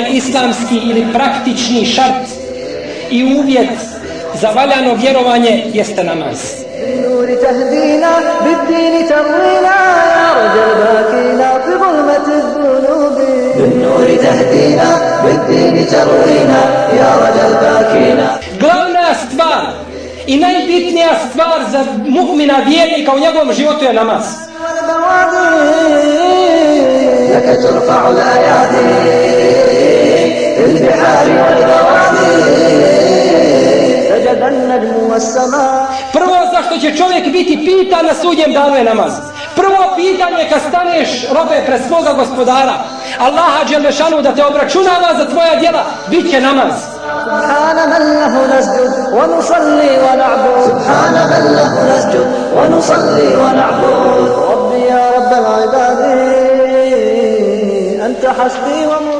taj islamski ili praktični šart i uvjet za valjano vjerovanje jeste namaz. بالنور تهدينا بالدين تروينا يا رجا الباكينا في ظلمة الذنوب بالنور تهدينا بالدين تروينا يا رجا الباكينا Glavna stvar i najbitnija stvar za mu'mina vjernika u njegovom životu je namaz. والبوادي لك ترفع الأيادي في البحار والبوادي سجد النجم والسماء Prvo zašto će čovjek biti pitan na sudnjem danu je namaz. Prvo pitanje kad staneš robe pred svoga gospodara, Allaha Đelešanu da te obračunava za tvoja djela, bit će namaz. سبحان من له نسجد ونصلي ونعبد سبحان من له نسجد ونصلي ونعبد ربي يا رب العباد أنت حسبي ومرادي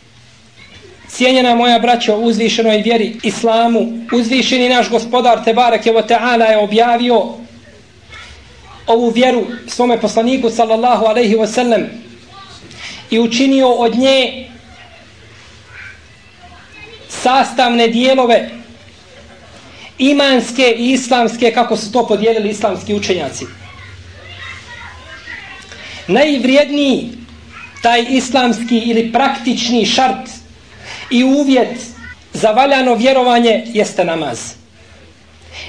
Cijenjena moja braćo uzvišenoj vjeri Islamu, uzvišeni naš gospodar Tebareke je ta'ala je objavio ovu vjeru svome poslaniku sallallahu alaihi wasallam i učinio od nje sastavne dijelove imanske i islamske kako su to podijelili islamski učenjaci. Najvrijedniji taj islamski ili praktični šart i uvjet za valjano vjerovanje jeste namaz.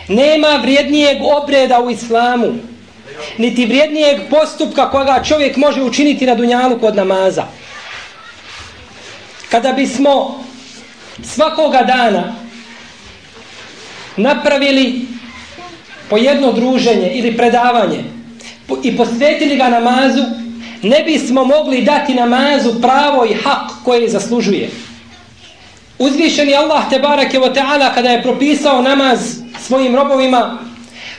Nema vrijednijeg obreda u islamu, niti vrijednijeg postupka koga čovjek može učiniti na dunjalu kod namaza. Kada bismo svakoga dana napravili po jedno druženje ili predavanje i posvetili ga namazu, ne bismo mogli dati namazu pravo i hak koje zaslužuje. Uzvišeni Allah te barake wa ta'ala kada je propisao namaz svojim robovima,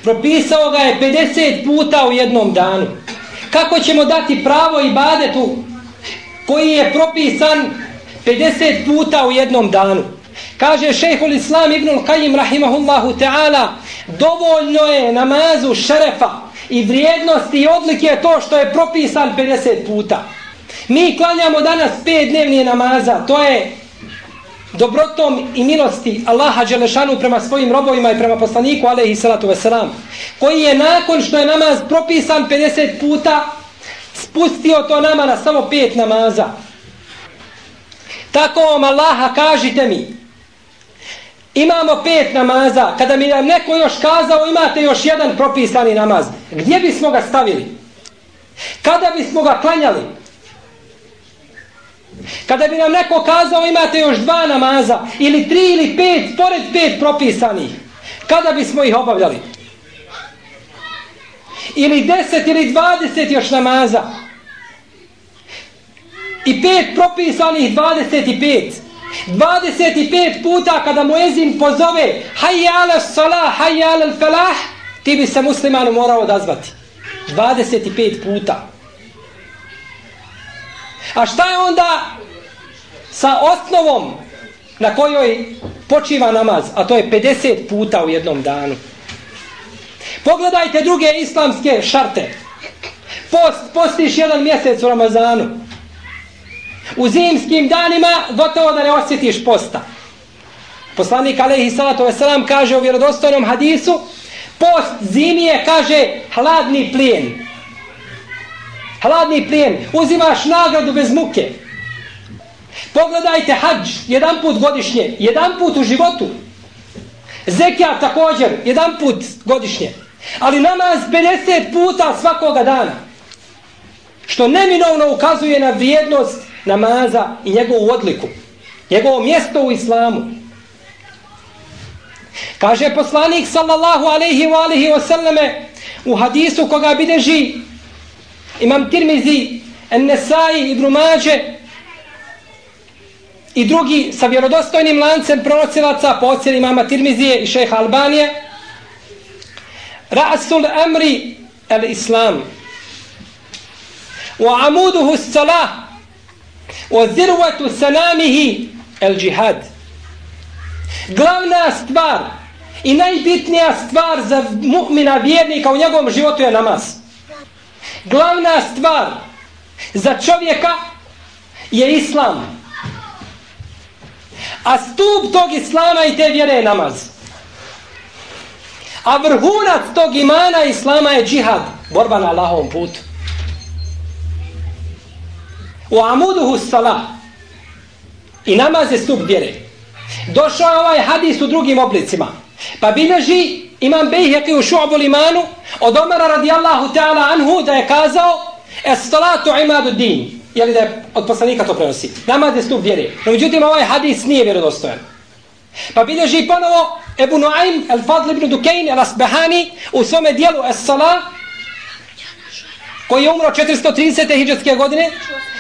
propisao ga je 50 puta u jednom danu. Kako ćemo dati pravo i badetu koji je propisan 50 puta u jednom danu? Kaže šejhul Islam ibnul Qajim rahimahullahu ta'ala dovoljno je namazu šerefa i vrijednosti i odlike to što je propisan 50 puta. Mi klanjamo danas 5 dnevnije namaza, to je dobrotom i milosti Allaha Đelešanu prema svojim robovima i prema poslaniku alaihi salatu veselam koji je nakon što je namaz propisan 50 puta spustio to nama na samo pet namaza. Tako vam Allaha kažite mi, imamo pet namaza, kada mi nam neko još kazao imate još jedan propisani namaz, gdje bismo ga stavili? Kada bismo ga klanjali? Kada bi nam neko kazao imate još dva namaza, ili tri ili pet, pored pet propisanih, kada bismo ih obavljali? Ili deset ili dvadeset još namaza, i pet propisanih, dvadeset i pet. 25 puta kada muezin pozove hayya ala salah, hayya ala falah, ti bi se muslimanu morao odazvati. 25 puta. A šta je onda sa osnovom na kojoj počiva namaz, a to je 50 puta u jednom danu. Pogledajte druge islamske šarte. Post, postiš jedan mjesec u Ramazanu. U zimskim danima gotovo da ne osjetiš posta. Poslanik alaihi salatu wasalam kaže u vjerodostojnom hadisu post zimi je, kaže hladni plijen. Hladni plijen. Uzimaš nagradu bez muke. Pogledajte hađ jedan put godišnje, jedan put u životu. Zekija također, jedan put godišnje. Ali namaz 50 puta svakoga dana. Što neminovno ukazuje na vrijednost namaza i njegovu odliku. Njegovo mjesto u islamu. Kaže poslanik sallallahu alaihi wa alaihi wa sallame u hadisu koga bideži imam Tirmizi, Nesai, Ibn Mađe i drugi sa vjerodostojnim lancem pronosilaca po ocjeni imama Tirmizije i šeha Albanije Rasul amri al-Islam wa amuduhu salah. wa zirvatu sanamihi al-jihad glavna stvar i najbitnija stvar za mu'mina vjernika u njegovom životu je namaz glavna stvar za čovjeka je islam a stup tog islama i te vjere je namaz A vrhunac tog imana islama je džihad, borba na Allahovom putu. U amuduhu salah i namaz je stup vjere. Došao je ovaj hadis u drugim oblicima. Pa bileži imam Bejheqi u šu'bu limanu od Omara radijallahu ta'ala anhu da je kazao es salatu imadu din. Jeli da je od poslanika to prenosi. Namaz je stup vjere. No međutim ovaj hadis nije vjerodostojan. Pa bilježi ponovo Ebu Nuaym el-Fadl ibn Dukein el-Asbehani u svome dijelu Es-Sala koji je umro 430. hijđarske godine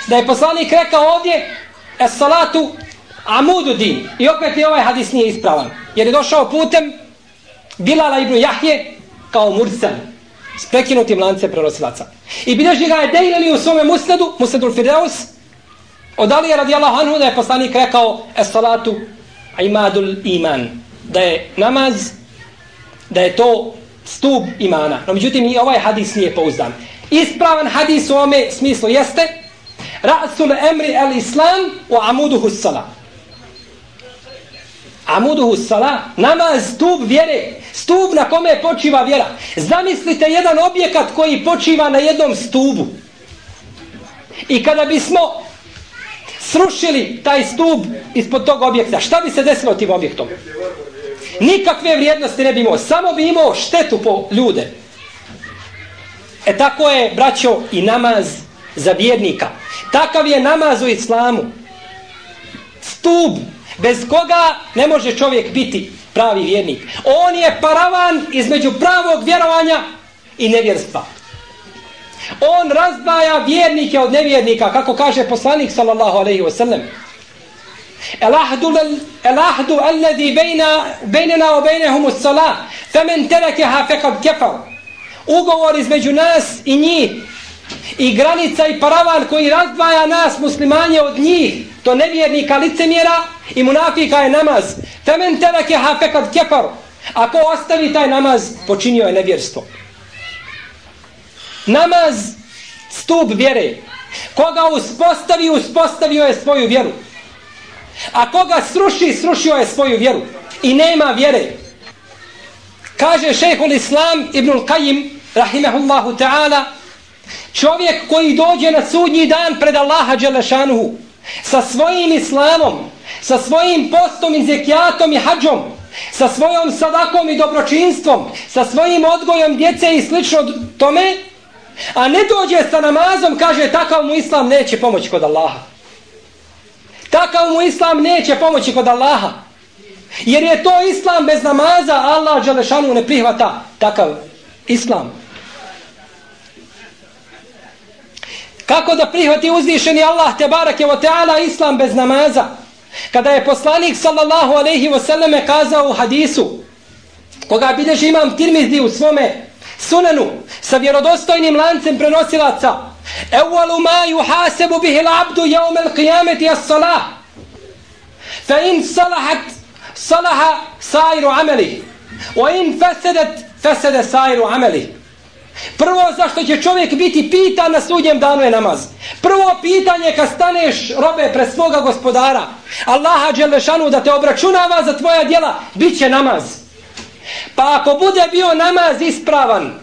da je poslanik rekao ovdje Es-Salatu Amudu din i opet je ovaj hadis nije ispravan jer je došao putem Bilala ibn Jahje kao Mursan s prekinutim lancem prenosilaca i bilježi ga je dejlili u svome musnadu musnadul Fideus od Alije radijallahu anhu da je poslanik rekao Es-Salatu Imadul Iman da je namaz da je to stup imana. No međutim i ovaj hadis nije pouzdan. Ispravan hadis u ome smislu jeste Rasul emri al islam u amuduhu sala. Amuduhu sala, namaz, stup vjere, stup na kome počiva vjera. Zamislite jedan objekat koji počiva na jednom stubu. I kada bismo srušili taj stup ispod tog objekta, šta bi se desilo tim objektom? nikakve vrijednosti ne bi imao, samo bi imao štetu po ljude. E tako je, braćo, i namaz za vjernika. Takav je namaz u islamu. Stub, bez koga ne može čovjek biti pravi vjernik. On je paravan između pravog vjerovanja i nevjerstva. On razdvaja vjernike od nevjernika, kako kaže poslanik sallallahu alejhi ve sellem. alladhi الاحد الذي بين بيننا وبينهم الصلاه فمن تركها faqad كفر ugovor između nas i njih i granica i paravan koji razdvaja nas muslimanje od njih to nevjernika licemjera i munafika je namaz. Femen terake ha fekad kefar. Ako ostavi taj namaz počinio je nevjerstvo. Namaz stup vjere. Koga uspostavi uspostavio je svoju vjeru. A koga sruši, srušio je svoju vjeru. I nema vjere. Kaže šehhul Islam ibnul Qajim, rahimahullahu ta'ala, čovjek koji dođe na sudnji dan pred Allaha Đelešanuhu, sa svojim islamom, sa svojim postom i zekijatom i hađom, sa svojom sadakom i dobročinstvom, sa svojim odgojom djece i slično tome, a ne dođe sa namazom, kaže, takav mu islam neće pomoći kod Allaha. Takav mu islam neće pomoći kod Allaha. Jer je to islam bez namaza, Allah Đalešanu ne prihvata takav islam. kako da prihvati uzvišeni Allah te barake o teala islam bez namaza? Kada je poslanik sallallahu aleyhi voseleme kazao u hadisu koga bilježi imam tirmizdi u svome sunanu sa vjerodostojnim lancem prenosilaca evvalu ma juhasebu bihil abdu jaumel qiyameti as salah fa in salahat salaha sairu ameli o in fesedet fesede sairu ameli Prvo zašto će čovjek biti pitan na sudnjem danu je namaz. Prvo pitanje kad staneš robe pred svoga gospodara, Allaha Đelešanu da te obračunava za tvoja djela, bit će namaz. Pa ako bude bio namaz ispravan,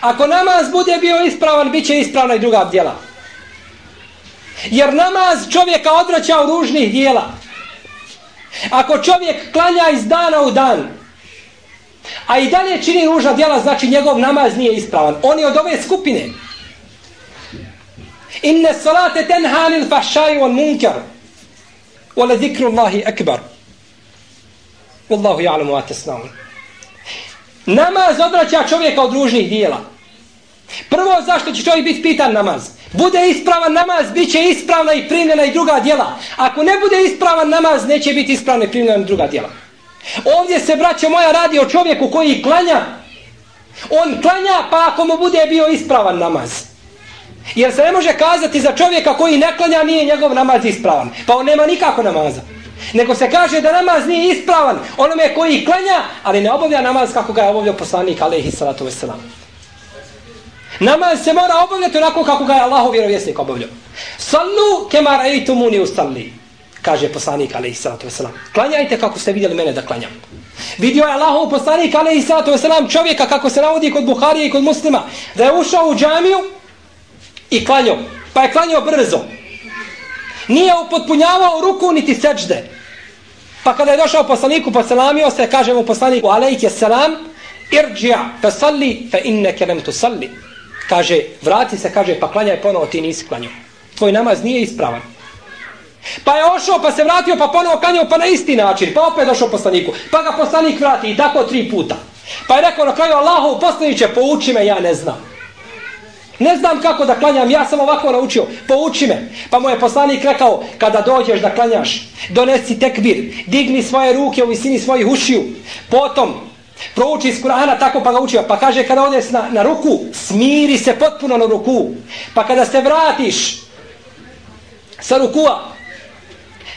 ako namaz bude bio ispravan, bit će ispravna i druga djela. Jer namaz čovjeka odvraća u ružnih dijela. Ako čovjek klanja iz dana u dan, a i dalje čini ružna djela, znači njegov namaz nije ispravan. On je od ove skupine. Inne salate tenhanil fahšaju on munkar. Ole zikru Allahi akbar. Wallahu ja'lamu atesnaun. Namaz odvraća čovjeka od ružnih dijela. Prvo, zašto će čovjek biti pitan namaz? Bude ispravan namaz, bit će ispravna i primljena i druga djela. Ako ne bude ispravan namaz, neće biti ispravna i primljena i druga djela. Ovdje se, braćo moja, radi o čovjeku koji klanja. On klanja, pa ako mu bude bio ispravan namaz. Jer se ne može kazati za čovjeka koji ne klanja, nije njegov namaz ispravan. Pa on nema nikako namaza. Nego se kaže da namaz nije ispravan onome koji klanja, ali ne obavlja namaz kako ga je obavljao poslanik, alaihi salatu wasalam. Namaz se mora obavljati onako kako ga je Allahov vjerovjesnik obavljao. Sallu kemara rejtumuni usalli, kaže poslanik alaihi sallatu wasalam. Klanjajte kako ste vidjeli mene da klanjam. Vidio je Allahov poslanik alaihi sallatu wasalam čovjeka kako se navodi kod Buharije i kod muslima da je ušao u džamiju i klanjao. Pa je klanjao brzo. Nije upotpunjavao ruku niti seđde. Pa kada je došao poslaniku, poselamio se, kaže mu poslaniku, alaike selam, irđija, fe salli, fe inneke lem tu salli kaže, vrati se, kaže, pa klanjaj ponovo, ti nisi klanjao. Tvoj namaz nije ispravan. Pa je ošao, pa se vratio, pa ponovo klanjao, pa na isti način. Pa opet došao poslaniku. Pa ga poslanik vrati i tako tri puta. Pa je rekao na kraju, Allahu, poslaniće, pouči me, ja ne znam. Ne znam kako da klanjam, ja sam ovako naučio, pouči me. Pa mu je poslanik rekao, kada dođeš da klanjaš, donesi tekbir, digni svoje ruke u visini svojih ušiju, potom Prouči iz Kur'ana tako pa ga učio. Pa kaže kada odeš na, na ruku, smiri se potpuno na ruku. Pa kada se vratiš sa rukua,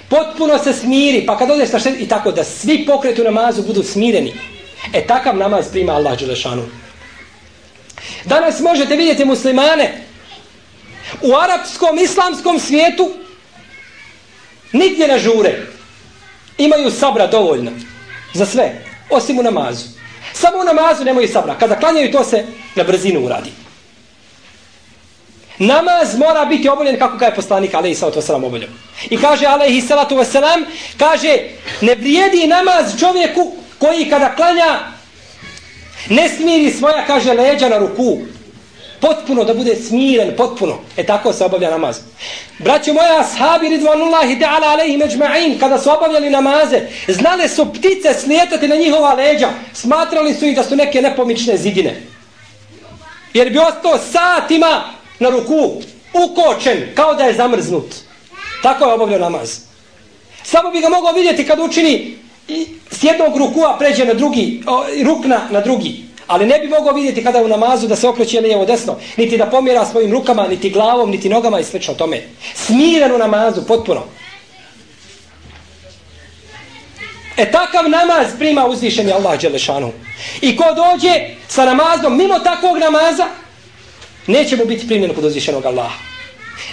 potpuno se smiri. Pa kad odeš na šest, i tako da svi pokretu namazu budu smireni. E takav namaz prima Allah Đelešanu. Danas možete vidjeti muslimane u arapskom, islamskom svijetu nigdje ne žure. Imaju sabra dovoljno za sve osim u namazu. Samo u namazu nemoj sabra. Kada klanjaju, to se na brzinu uradi. Namaz mora biti obavljen kako ga je poslanik alaihi salatu wasalam oboljio. I kaže alaihi salatu wasalam, kaže, ne vrijedi namaz čovjeku koji kada klanja ne smiri svoja, kaže, leđa na ruku. Potpuno, da bude smiren, potpuno. E tako se obavlja namaz. Braćo moja, ashabi ridvanullahi ta'ala alaihi međma'in, kada su obavljali namaze, znale su ptice slijetati na njihova leđa. Smatrali su ih da su neke nepomične zidine. Jer bi ostao satima na ruku, ukočen, kao da je zamrznut. Tako je obavljao namaz. Samo bi ga mogao vidjeti kad učini i s jednog rukua pređe na drugi, rukna na drugi. Ali ne bi mogao vidjeti kada je u namazu da se okreće lijevo desno, niti da pomjera svojim rukama, niti glavom, niti nogama i slično tome. Smiren u namazu, potpuno. E takav namaz prima uzvišeni Allah Đelešanu. I ko dođe sa namazom mimo takvog namaza, neće mu biti primljeno kod uzvišenog Allaha.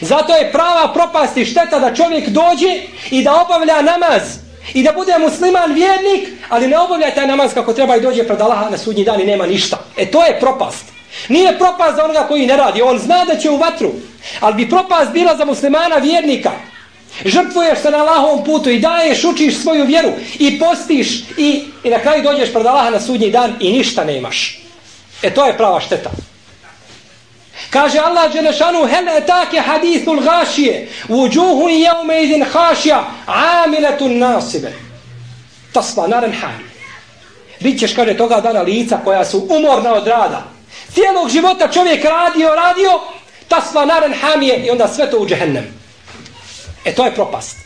Zato je prava propast i šteta da čovjek dođe i da obavlja namaz I da bude musliman vjernik, ali ne obavlja taj namaz kako treba i dođe pred Allaha na sudnji dan i nema ništa. E to je propast. Nije propast za onoga koji ne radi. On zna da će u vatru. Ali bi propast bila za muslimana vjernika. Žrtvuješ se na Allahovom putu i daješ, učiš svoju vjeru i postiš i, i na kraju dođeš pred Allaha na sudnji dan i ništa nemaš. E to je prava šteta. Kaže Allah Đelešanu, hel etake hadithul gašije, vuđuhu i jevme idin hašija, amiletun nasibe. Tasla naren hajni. Bićeš, kaže, toga dana lica koja su umorna od rada. Cijelog života čovjek radio, radio, tasla naren hamije i onda sve to u džehennem. E to je propast.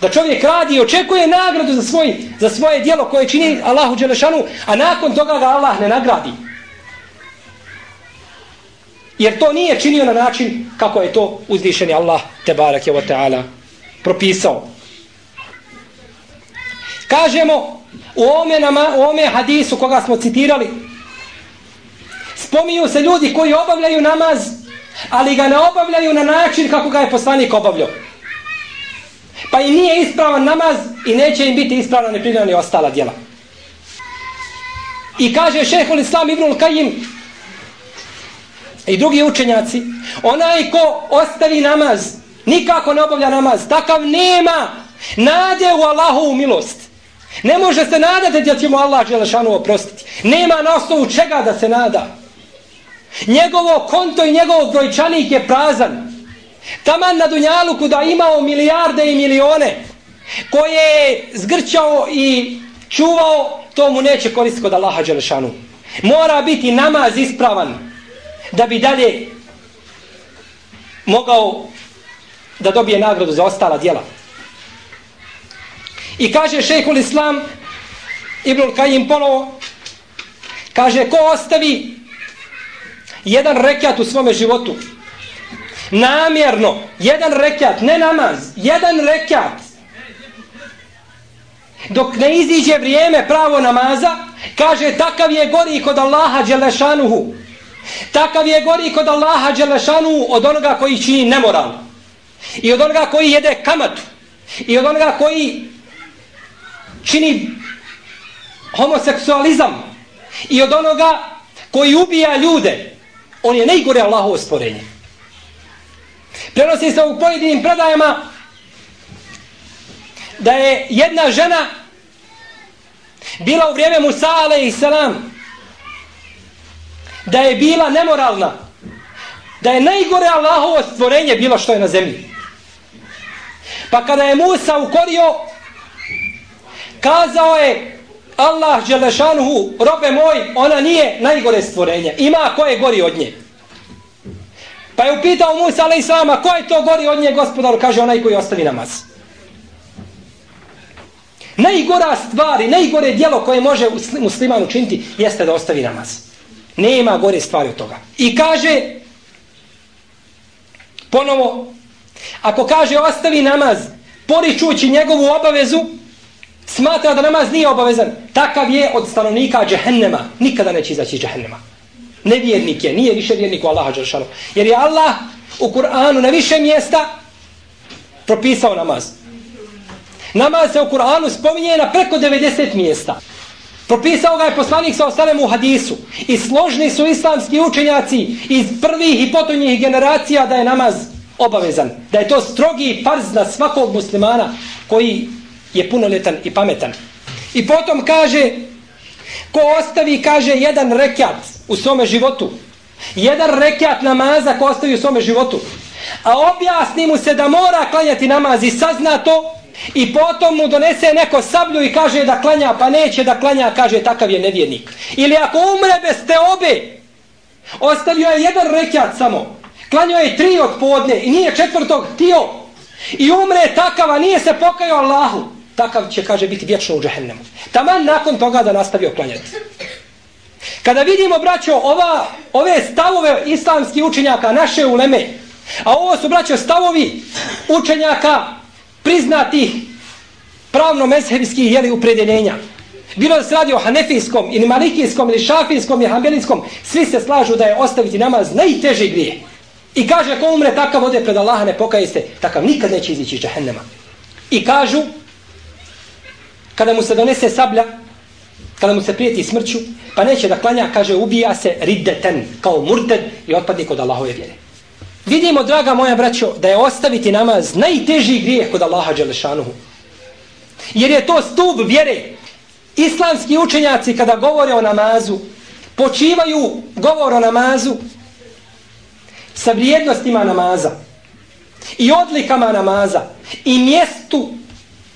Da čovjek radi i očekuje nagradu za, svoj, za svoje dijelo koje čini Allahu Đelešanu, a nakon toga ga Allah ne nagradi. Jer to nije činio na način kako je to uzvišeni Allah te barak je wa ta'ala propisao. Kažemo u ome, nama, u ome hadisu koga smo citirali, spominju se ljudi koji obavljaju namaz, ali ga ne obavljaju na način kako ga je poslanik obavljao. Pa i nije ispravan namaz i neće im biti ispravno ni ostala djela. I kaže šehol Islam Ibnul Kajim i drugi učenjaci, onaj ko ostavi namaz, nikako ne obavlja namaz, takav nema nade u Allahovu milost. Ne može se nadati da će mu Allah Želešanu oprostiti. Nema na osnovu čega da se nada. Njegovo konto i njegov brojčanik je prazan. Taman na Dunjaluku da imao milijarde i milione koje je zgrčao i čuvao, to mu neće koristiti kod Allaha Đelešanu. Mora biti namaz ispravan da bi dalje mogao da dobije nagradu za ostala djela. I kaže šejhul Islam Ibnul Kajim ponovo kaže ko ostavi jedan rekat u svome životu namjerno jedan rekat, ne namaz jedan rekat dok ne iziđe vrijeme pravo namaza kaže takav je gori kod Allaha Đelešanuhu takav je gori kod Allaha Đelešanu od onoga koji čini nemoral i od onoga koji jede kamatu i od onoga koji čini homoseksualizam i od onoga koji ubija ljude. On je najgore Allahovo stvorenje. Prenosi se u pojedinim predajama da je jedna žena bila u vrijeme Musa alaih salam da je bila nemoralna. Da je najgore Allahovo stvorenje bilo što je na zemlji. Pa kada je Musa ukorio kazao je Allah Đelešanuhu robe moj ona nije najgore stvorenje. Ima ko je gori od nje. Pa je upitao Musa alaih sama, ko je to gori od nje gospodaru? Kaže onaj koji ostavi namaz. Najgora stvar i najgore dijelo koje može musliman učiniti jeste da ostavi namaz. Nema gore stvari od toga. I kaže, ponovo, ako kaže ostavi namaz, poričući njegovu obavezu, smatra da namaz nije obavezan, takav je od stanovnika džehennema. Nikada neće izaći iz džehennema. Nevjernik je, nije više vjernik u Allaha Đeršanu. Jer je Allah u Kur'anu na više mjesta propisao namaz. Namaz se u Kur'anu spominje na preko 90 mjesta. Propisao ga je poslanik sa osalem u hadisu. I složni su islamski učenjaci iz prvih i potonjih generacija da je namaz obavezan. Da je to strogi farz na svakog muslimana koji je punoljetan i pametan. I potom kaže, ko ostavi, kaže, jedan rekat u svome životu. Jedan rekat namaza ko ostavi u svome životu. A objasni mu se da mora klanjati namaz i sazna to, I potom mu donese neko sablju i kaže da klanja, pa neće da klanja, kaže takav je nevjernik. Ili ako umre bez te obe, ostavio je jedan rekat samo, klanio je tri od podne i nije četvrtog tio i umre takav, a nije se pokajao Allahu, takav će, kaže, biti vječno u džehennemu. Taman nakon toga da nastavio klanjati. Kada vidimo, braćo, ova, ove stavove islamskih učenjaka, naše uleme, a ovo su, braćo, stavovi učenjaka priznatih pravno mezhebskih jeli upredeljenja. Bilo da se radi o hanefijskom ili malikijskom ili šafijskom ili hambelijskom, svi se slažu da je ostaviti namaz najteži grije. I kaže ko umre takav ode pred Allaha ne pokaje se, takav nikad neće izići iz džahennema. I kažu, kada mu se donese sablja, kada mu se prijeti smrću, pa neće da klanja, kaže ubija se riddeten, kao murted i otpadnik od Allahove vjere. Vidimo, draga moja braćo, da je ostaviti namaz najteži grijeh kod Allaha Đelešanuhu. Jer je to stup vjere. Islamski učenjaci kada govore o namazu, počivaju govor o namazu sa vrijednostima namaza i odlikama namaza i mjestu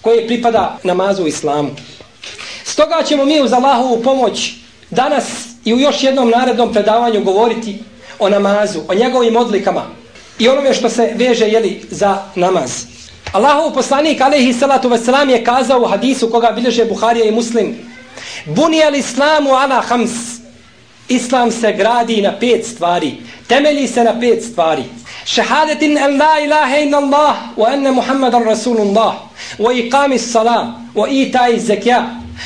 koje pripada namazu u islamu. Stoga ćemo mi uz Allahovu pomoć danas i u još jednom narednom predavanju govoriti o namazu, o njegovim odlikama i onome što se veže jeli, za namaz. Allahov poslanik alaihi salatu wasalam je kazao u hadisu koga bilježe Buharija i Muslim Buni al islamu ala hams. Islam se gradi na pet stvari temelji se na pet stvari. Šehadetin en la ilaha in Allah wa enne Muhammadan Rasulullah. Wa iqami salam. Wa itaj zekja,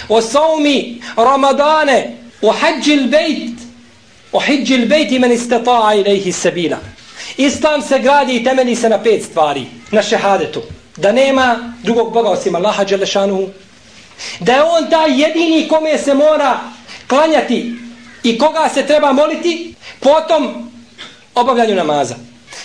wa saumi ramadane, wa hađi bejt, wa hađi bejt men istata'a ilaihi sabila. Islam se gradi i temeli se na pet stvari, na šehadetu. Da nema drugog Boga osim Allaha Đelešanu, da je on taj jedini kome se mora klanjati i koga se treba moliti, potom obavljanju namaza.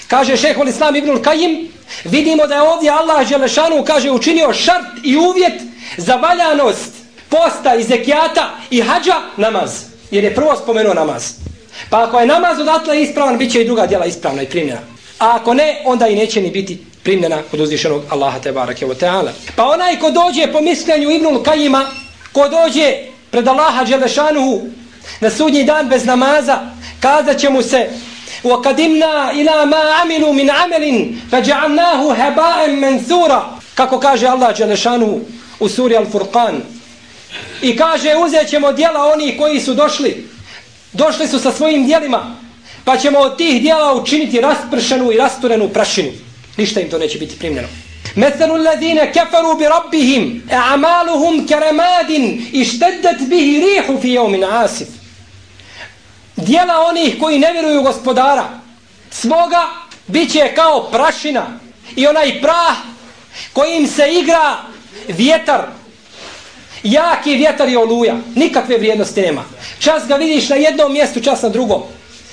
Kaže šehol Islam ibnul Kajim, vidimo da je ovdje Allah Želešanu kaže učinio šart i uvjet za valjanost posta i zekijata i hađa namaz. Jer je prvo spomenuo namaz. Pa ako je namaz odatle ispravan, bit će i druga djela ispravna i primljena. A ako ne, onda i neće ni biti primljena kod uzvišenog Allaha te barake wa ta'ala. Pa onaj ko dođe po mišljenju Ibnul Kajima, ko dođe pred Allaha Đelešanuhu na sudnji dan bez namaza, kazat će mu se وَقَدِمْنَا إِلَا مَا عَمِلُوا مِنْ عَمَلٍ فَجَعَلْنَاهُ هَبَاءً مَنْثُورًا Kako kaže Allah Đelešanuhu u suri Al-Furqan. I kaže uzet ćemo dijela onih koji su došli. Došli su sa svojim dijelima. Pa ćemo od tih dijela učiniti raspršenu i rasturenu prašinu. Ništa im to neće biti primljeno. مثل الذين كفروا بربهم أعمالهم كرماد اشتدت به ريح في يوم عاصف Dijela onih koji ne vjeruju gospodara svoga bit će kao prašina i onaj prah kojim se igra vjetar jaki vjetar i oluja nikakve vrijednosti nema čas ga vidiš na jednom mjestu čas na drugom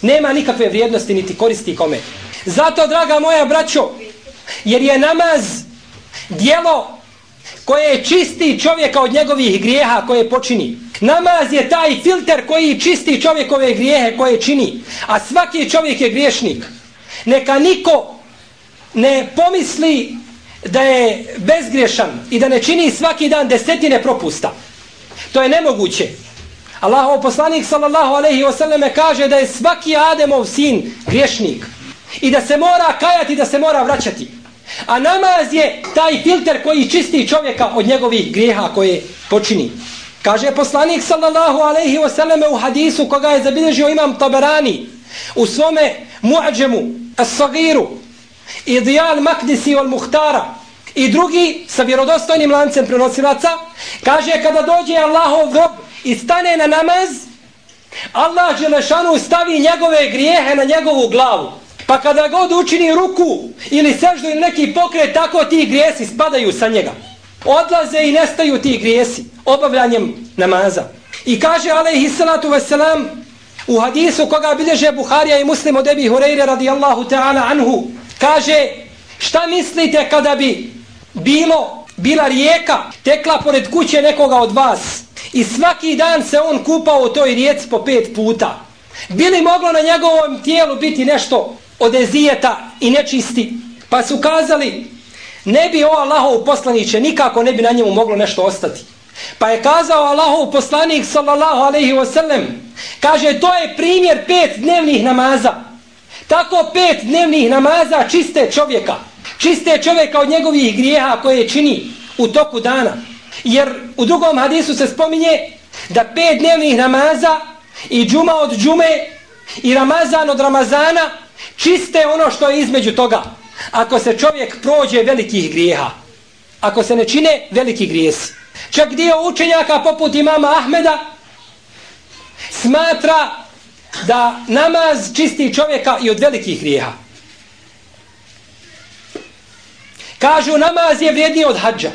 nema nikakve vrijednosti niti koristi kome zato draga moja braćo jer je namaz dijelo koje čisti čovjeka od njegovih grijeha koje počini. Namaz je taj filter koji čisti čovjekove grijehe koje čini. A svaki čovjek je griješnik. Neka niko ne pomisli da je bezgriješan i da ne čini svaki dan desetine propusta. To je nemoguće. Allahov poslanik sallallahu alejhi ve selleme kaže da je svaki Ademov sin griješnik i da se mora kajati da se mora vraćati. A namaz je taj filter koji čisti čovjeka od njegovih grijeha koje počini. Kaže poslanik sallallahu alejhi ve selleme u hadisu koga je zabilježio imam Taberani u svome muadžemu as-sagiru i dijal makdisi od muhtara i drugi sa vjerodostojnim lancem prenosilaca kaže kada dođe Allahov rob i stane na namaz Allah Želešanu stavi njegove grijehe na njegovu glavu Pa kada god učini ruku ili seždu ili neki pokret, tako ti grijesi spadaju sa njega. Odlaze i nestaju ti grijesi obavljanjem namaza. I kaže alaihi salatu wasalam u hadisu koga bilježe Buharija i muslim od Ebi Hureyre radijallahu ta'ala anhu, kaže šta mislite kada bi bilo, bila rijeka tekla pored kuće nekoga od vas i svaki dan se on kupao u toj rijeci po pet puta. Bili moglo na njegovom tijelu biti nešto od ezijeta i nečisti. Pa su kazali, ne bi o Allahov poslaniće, nikako ne bi na njemu moglo nešto ostati. Pa je kazao Allahov poslanik, sallallahu alaihi wasallam, kaže, to je primjer pet dnevnih namaza. Tako pet dnevnih namaza čiste čovjeka. Čiste čovjeka od njegovih grijeha koje čini u toku dana. Jer u drugom hadisu se spominje da pet dnevnih namaza i džuma od džume i ramazan od ramazana čiste ono što je između toga. Ako se čovjek prođe velikih grijeha, ako se ne čine veliki grijesi. Čak dio učenjaka poput imama Ahmeda smatra da namaz čisti čovjeka i od velikih grijeha. Kažu namaz je vrijedniji od hađa.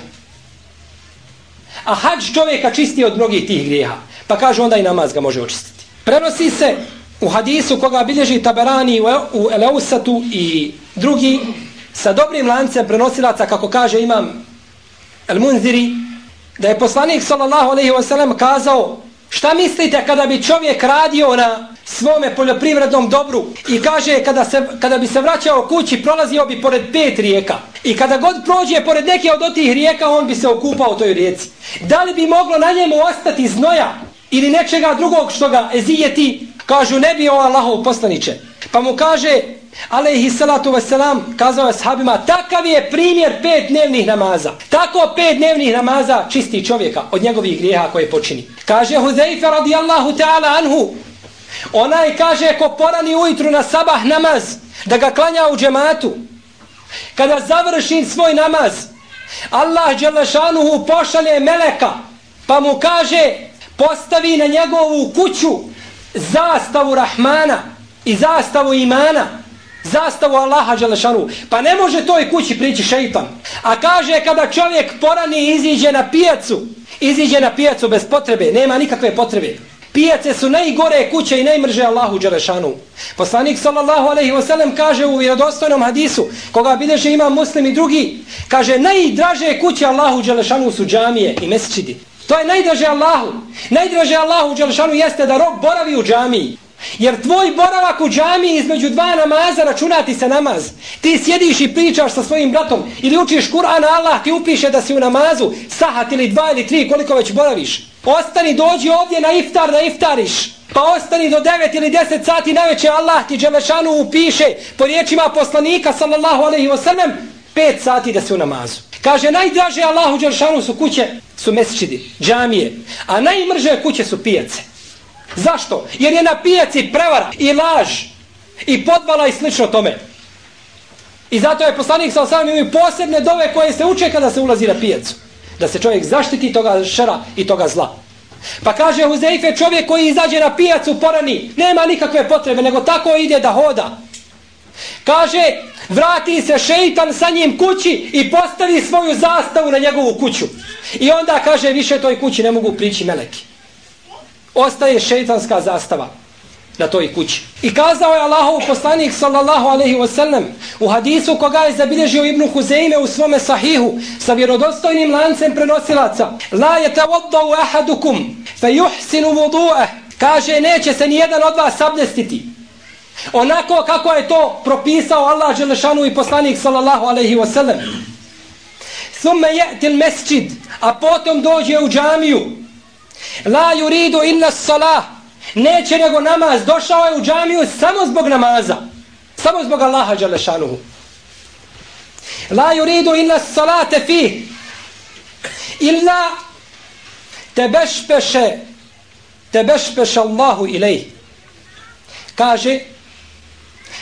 A hađ čovjeka čisti od mnogih tih grijeha. Pa kažu onda i namaz ga može očistiti. Prenosi se u hadisu koga bilježi Taberani u Eleusatu i drugi sa dobrim lancem prenosilaca kako kaže imam El Munziri da je poslanik sallallahu alaihi ve sellem kazao šta mislite kada bi čovjek radio na svome poljoprivrednom dobru i kaže kada, se, kada bi se vraćao kući prolazio bi pored pet rijeka i kada god prođe pored neke od tih rijeka on bi se okupao u toj rijeci da li bi moglo na njemu ostati znoja ili nečega drugog što ga ezijeti Kažu, ne bi ovo Allahov poslaniće. Pa mu kaže, Alehi salatu wasalam, kazao je sahabima, takav je primjer pet dnevnih namaza. Tako pet dnevnih namaza čisti čovjeka od njegovih grijeha koje počini. Kaže Huzeifa radijallahu ta'ala anhu, onaj kaže, ko porani ujutru na sabah namaz, da ga klanja u džematu, kada završi svoj namaz, Allah Đelešanuhu pošalje meleka, pa mu kaže, postavi na njegovu kuću zastavu Rahmana i zastavu imana, zastavu Allaha Đelešanu. Pa ne može toj kući prići šeitan. A kaže kada čovjek porani i iziđe na pijacu, iziđe na pijacu bez potrebe, nema nikakve potrebe. Pijace su najgore kuće i najmrže Allahu Đelešanu. Poslanik sallallahu alaihi wasallam kaže u vjerodostojnom hadisu, koga bideže ima muslim i drugi, kaže najdraže kuće Allahu Đelešanu su džamije i mesčidi. To je najdraže Allahu. Najdraže Allahu Đelešanu jeste da rob boravi u džamiji. Jer tvoj boravak u džamiji između dva namaza računati se namaz. Ti sjediš i pričaš sa svojim bratom ili učiš Kur'an, Allah ti upiše da si u namazu sahat ili dva ili tri koliko već boraviš. Ostani, dođi ovdje na iftar da iftariš. Pa ostani do 9 ili 10 sati na večer Allah ti Đelešanu upiše po riječima poslanika sallallahu alaihi wa sallam 5 sati da se u namazu. Kaže, najdraže Allahu Đelešanu su kuće, su mesečidi, džamije, a najmrže kuće su pijace. Zašto? Jer je na pijaci prevara i laž i podvala i slično tome. I zato je poslanik sa osamim imaju posebne dove koje se uče kada se ulazi na pijacu. Da se čovjek zaštiti toga šera i toga zla. Pa kaže Huzeife, čovjek koji izađe na pijacu porani, nema nikakve potrebe, nego tako ide da hoda. Kaže, vrati se šeitan sa njim kući i postavi svoju zastavu na njegovu kuću. I onda kaže, više toj kući ne mogu prići meleki ostaje šeitanska zastava na toj kući. I kazao je Allahov poslanik sallallahu alaihi wa sallam u hadisu koga je zabilježio Ibnu Huzeime u svome sahihu sa vjerodostojnim lancem prenosilaca. La je te ahadukum fe juhsinu vudu'e kaže neće se nijedan od vas abdestiti. Onako kako je to propisao Allah Želešanu i poslanik sallallahu alaihi wa sallam. Thumme je'til mesčid a potom dođe u džamiju La yuridu illa salah. Neće nego namaz. Došao je u džamiju samo zbog namaza. Samo zbog Allaha Đalešanuhu. La yuridu illa salate fi. Illa tebešpeše tebešpeše Allahu ilaj. Kaže,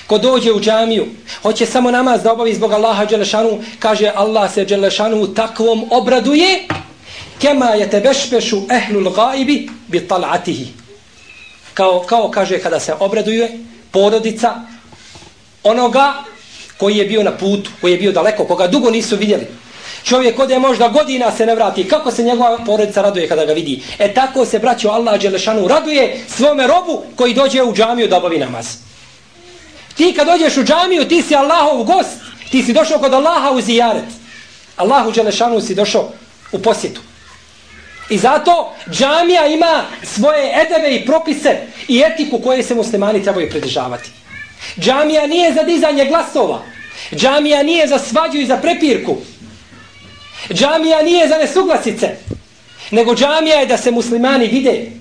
ko dođe u džamiju, hoće samo namaz da obavi zbog Allaha Đelešanu, kaže Allah se Đelešanu takvom obraduje, kema je tebešpešu ehlul gaibi bi tal'atihi. Kao, kao kaže kada se obraduje porodica onoga koji je bio na putu, koji je bio daleko, koga dugo nisu vidjeli. Čovjek ode možda godina se ne vrati. Kako se njegova porodica raduje kada ga vidi? E tako se braćo Allah Đelešanu raduje svome robu koji dođe u džamiju da obavi namaz. Ti kad dođeš u džamiju, ti si Allahov gost. Ti si došao kod Allaha u zijaret. Allahu Đelešanu si došao u posjetu. I zato džamija ima svoje edebe i propise i etiku koje se muslimani trebaju pridržavati. Džamija nije za dizanje glasova. Džamija nije za svađu i za prepirku. Džamija nije za nesuglasice. Nego džamija je da se muslimani vide.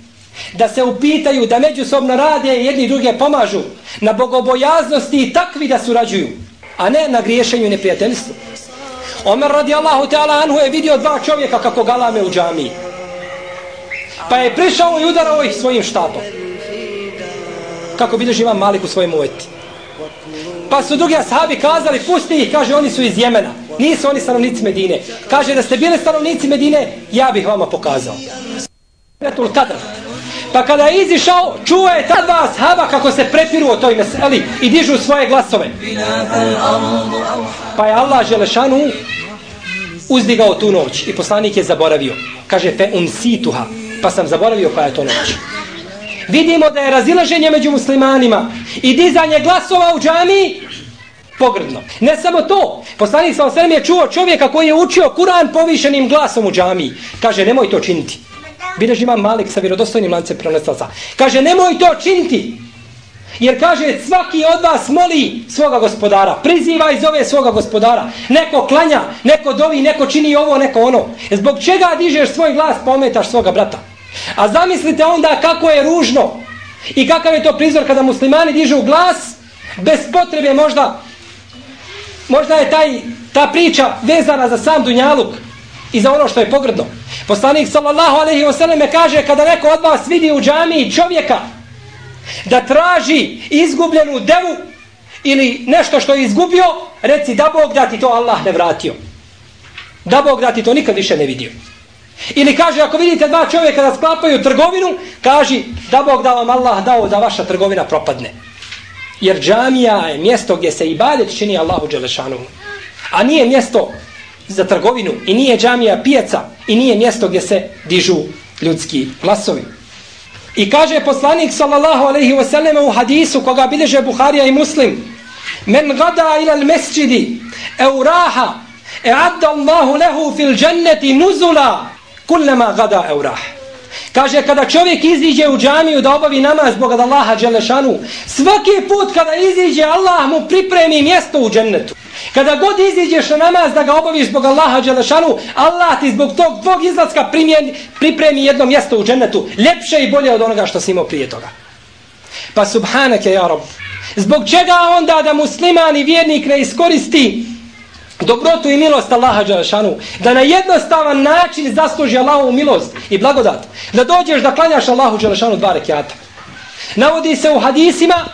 Da se upitaju, da međusobno rade i jedni druge pomažu. Na bogobojaznosti i takvi da surađuju. A ne na griješenju i neprijateljstvu. Omer radijallahu ta'ala anhu je vidio dva čovjeka kako galame u džamiji. Pa je prišao i udarao ih svojim štapom. Kako bilježi imam Malik u svojim uveti. Pa su drugi ashabi kazali, pusti ih, kaže, oni su iz Jemena. Nisu oni stanovnici Medine. Kaže, da ste bili stanovnici Medine, ja bih vama pokazao. Pa kada je izišao, čuo je ta dva ashaba kako se prepiru o toj meseli i dižu svoje glasove. Pa je Allah Želešanu uzdigao tu noć i poslanik je zaboravio. Kaže, fe un situha, pa sam zaboravio koja je to noć. Vidimo da je razilaženje među muslimanima i dizanje glasova u džami pogrdno. Ne samo to, poslanik sa osrem je čuo čovjeka koji je učio Kur'an povišenim glasom u džamiji. Kaže, nemoj to činiti. Bidež imam Malik sa vjerodostojnim lancem prenoslaca. Kaže, nemoj to činiti. Jer kaže, svaki od vas moli svoga gospodara. Priziva i zove svoga gospodara. Neko klanja, neko dovi, neko čini ovo, neko ono. Zbog čega dižeš svoj glas, pa pometaš svoga brata. A zamislite onda kako je ružno i kakav je to prizor kada muslimani dižu glas bez potrebe možda možda je taj, ta priča vezana za sam dunjaluk i za ono što je pogrdno. Poslanik sallallahu alaihi ve sallam kaže kada neko od vas vidi u džamiji čovjeka da traži izgubljenu devu ili nešto što je izgubio, reci da Bog da ti to Allah ne vratio. Da Bog da ti to nikad više ne vidio. Ili kaže, ako vidite dva čovjeka da sklapaju trgovinu, kaži, da Bog da vam Allah dao da vaša trgovina propadne. Jer džamija je mjesto gdje se ibadet čini Allahu Đelešanu. A nije mjesto za trgovinu i nije džamija pijaca i nije mjesto gdje se dižu ljudski glasovi. I kaže poslanik sallallahu alaihi wasallam u hadisu koga bilježe Buharija i Muslim Men gada ila al mesjidi euraha raha e adda Allahu lehu fil dženneti nuzula kullama gada euraha. Kaže, kada čovjek iziđe u džamiju da obavi namaz zbog Allaha Đelešanu, svaki put kada iziđe, Allah mu pripremi mjesto u džennetu. Kada god iziđeš na namaz da ga obaviš zbog Allaha Đelešanu, Allah ti zbog tog tvog izlaska primjeni, pripremi jedno mjesto u džennetu. Ljepše i bolje od onoga što si imao prije toga. Pa subhanake, ja rob. Zbog čega onda da musliman i vjernik ne iskoristi dobrotu i milost Allaha Đelešanu, da na jednostavan način zasluži Allahovu milost i blagodat, da dođeš da klanjaš Allahu Đelešanu dva rekiata. Navodi se u hadisima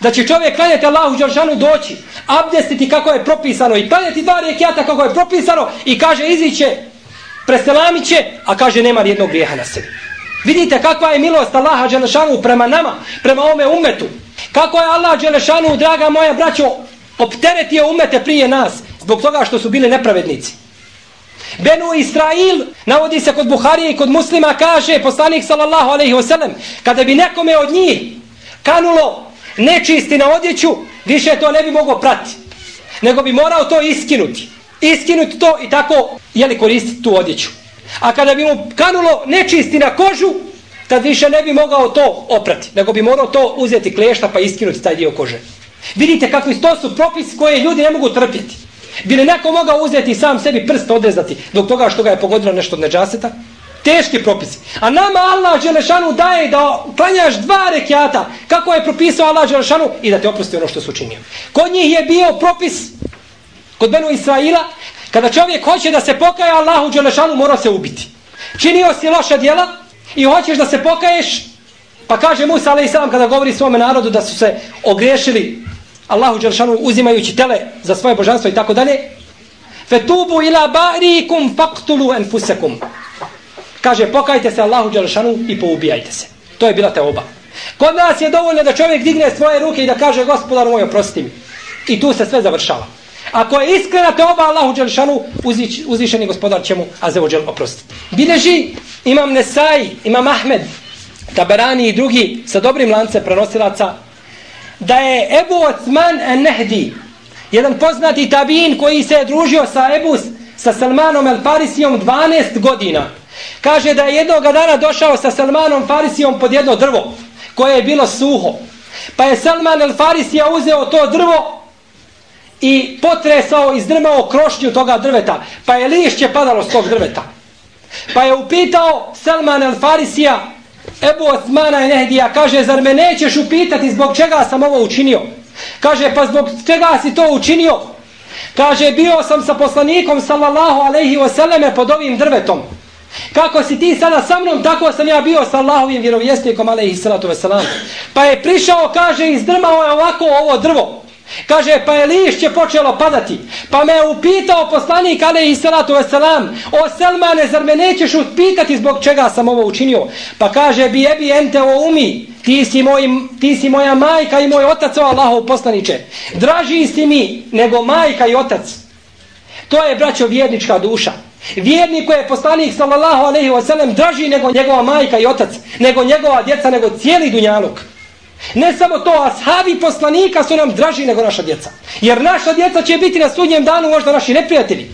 da će čovjek klanjati Allahu Đelešanu doći, abdestiti kako je propisano i klanjati dva rekiata kako je propisano i kaže iziće, preselamit će, a kaže nema nijednog grijeha na sebi. Vidite kakva je milost Allaha Đelešanu prema nama, prema ome umetu. Kako je Allah Đelešanu, draga moja braćo, opteretio umete prije nas, Zbog toga što su bili nepravednici. Benu Israil, navodi se kod Buharije i kod muslima, kaže poslanik sallallahu alaihi wasallam, kada bi nekome od njih kanulo nečisti na odjeću, više to ne bi mogao prati. Nego bi morao to iskinuti. Iskinuti to i tako, jeli koristiti tu odjeću. A kada bi mu kanulo nečisti na kožu, tad više ne bi mogao to oprati. Nego bi morao to uzeti klešta pa iskinuti taj dio kože. Vidite kakvi to su propis koje ljudi ne mogu trpjeti. Bi li neko mogao uzeti sam sebi prst odrezati dok toga što ga je pogodilo nešto od neđaseta? Teški propisi. A nama Allah Đelešanu daje da klanjaš dva rekiata kako je propisao Allah Đelešanu i da te oprosti ono što su učinio. Kod njih je bio propis kod Benu Israila kada čovjek hoće da se pokaje Allahu Đelešanu mora se ubiti. Činio si loša djela i hoćeš da se pokaješ pa kaže Musa alaih kada govori svome narodu da su se ogriješili Allahu Đelšanu uzimajući tele za svoje božanstvo i tako dalje. Fetubu ila barikum faktulu enfusekum. Kaže, pokajte se Allahu Đelšanu i poubijajte se. To je bila te oba. Kod nas je dovoljno da čovjek digne svoje ruke i da kaže, gospodar moj, oprosti mi. I tu se sve završava. Ako je iskrena te oba Allahu Đelšanu, uziš, uzvišeni gospodar će mu Azevođel oprostiti. Bileži imam Nesaj, imam Ahmed, Taberani i drugi sa dobrim lance prenosilaca da je Ebu Osman Nehdi, jedan poznati tabin koji se je družio sa Ebu, sa Salmanom El Farisijom 12 godina. Kaže da je jednog dana došao sa Salmanom Farisijom pod jedno drvo koje je bilo suho. Pa je Salman El Farisija uzeo to drvo i potresao, izdrmao krošnju toga drveta. Pa je lišće padalo s tog drveta. Pa je upitao Salman El Farisija Ebu Osmana i Nehdija kaže, zar me nećeš upitati zbog čega sam ovo učinio? Kaže, pa zbog čega si to učinio? Kaže, bio sam sa poslanikom sallallahu alaihi wasallame pod ovim drvetom. Kako si ti sada sa mnom, tako sam ja bio sa Allahovim vjerovjesnikom alaihi salatu wasallam. Pa je prišao, kaže, izdrmao je ovako ovo drvo. Kaže, pa je lišće počelo padati. Pa me je upitao poslanik, ale i salatu veselam, o Selmane, zar me nećeš upitati zbog čega sam ovo učinio? Pa kaže, bi ebi ente o umi, ti si, moj, ti si moja majka i moj otac, o Allahov poslaniče. Draži si mi nego majka i otac. To je, braćo, vjernička duša. Vjernik koji je poslanik, sallallahu alaihi wasallam draži nego njegova majka i otac, nego njegova djeca, nego cijeli dunjaluk. Ne samo to, ashabi poslanika su nam draži nego naša djeca. Jer naša djeca će biti na sudnjem danu možda naši neprijatelji.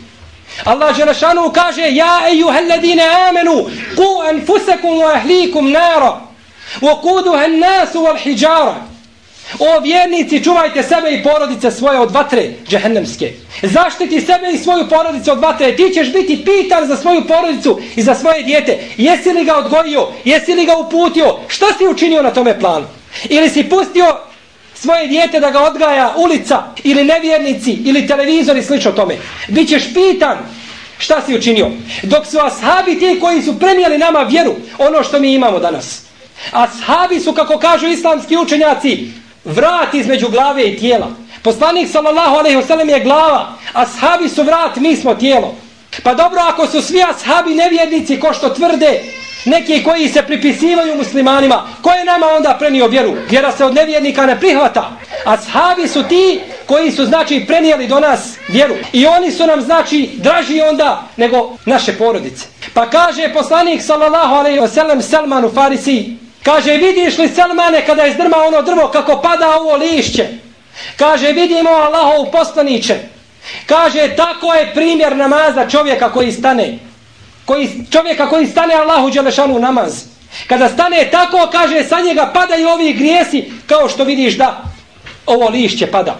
Allah Želešanu kaže Ja ejuhelladine amenu Ku anfusakum wa ahlikum nara Wa kuduha nasu wal hijara O vjernici, čuvajte sebe i porodice svoje od vatre džehennemske. Zaštiti sebe i svoju porodicu od vatre. Ti ćeš biti pitan za svoju porodicu i za svoje dijete. Jesi li ga odgojio? Jesi li ga uputio? Šta si učinio na tome planu? Ili si pustio svoje dijete da ga odgaja ulica ili nevjernici ili televizor i slično tome. Bićeš pitan šta si učinio. Dok su ashabi ti koji su premijali nama vjeru, ono što mi imamo danas. Ashabi su, kako kažu islamski učenjaci, vrat između glave i tijela. Poslanik sallallahu alaihi wasallam je glava, ashabi su vrat, mi smo tijelo. Pa dobro, ako su svi ashabi nevjernici, ko što tvrde, neki koji se pripisivaju muslimanima, ko je nama onda prenio vjeru? Vjera se od nevjernika ne prihvata. Ashabi su ti koji su, znači, prenijeli do nas vjeru. I oni su nam, znači, draži onda nego naše porodice. Pa kaže poslanik, sallallahu alaihi wa sallam, Salmanu Farisi, kaže, vidiš li Salmane kada je zdrma ono drvo kako pada ovo lišće? Kaže, vidimo Allahov poslaniće. Kaže, tako je primjer namaza čovjeka koji stane. Koji, čovjeka koji stane Allahu Đelešanu namaz. Kada stane tako, kaže, sa njega padaju ovi grijesi, kao što vidiš da ovo lišće pada.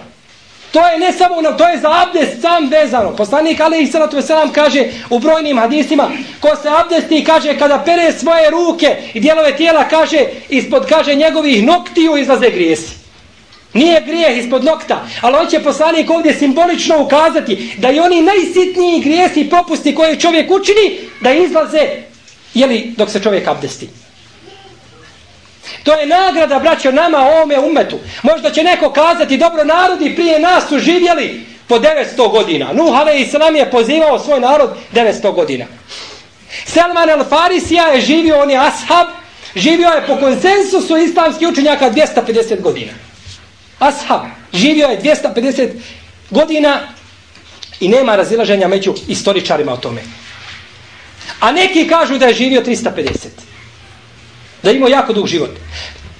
To je ne samo, to je za abdest sam vezano. Poslanik Ali Isanatu Veselam kaže u brojnim hadisima, ko se abdesti, kaže, kada pere svoje ruke i dijelove tijela, kaže, ispod, kaže, njegovih noktiju izlaze grijesi. Nije grijeh ispod nokta, ali on će poslanik ovdje simbolično ukazati da i oni najsitniji grijesi i popusti koje čovjek učini, da izlaze, jeli, dok se čovjek abdesti. To je nagrada, braćo, nama ovome umetu. Možda će neko kazati, dobro, narodi prije nas su živjeli po 900 godina. Nuh a.s. Je pozivao svoj narod 900 godina. Selman al-Farisija je živio, on je ashab, živio je po konsensusu islamskih učenjaka 250 godina. Ashab živio je 250 godina i nema razilaženja među istoričarima o tome. A neki kažu da je živio 350. Da imao jako dug život.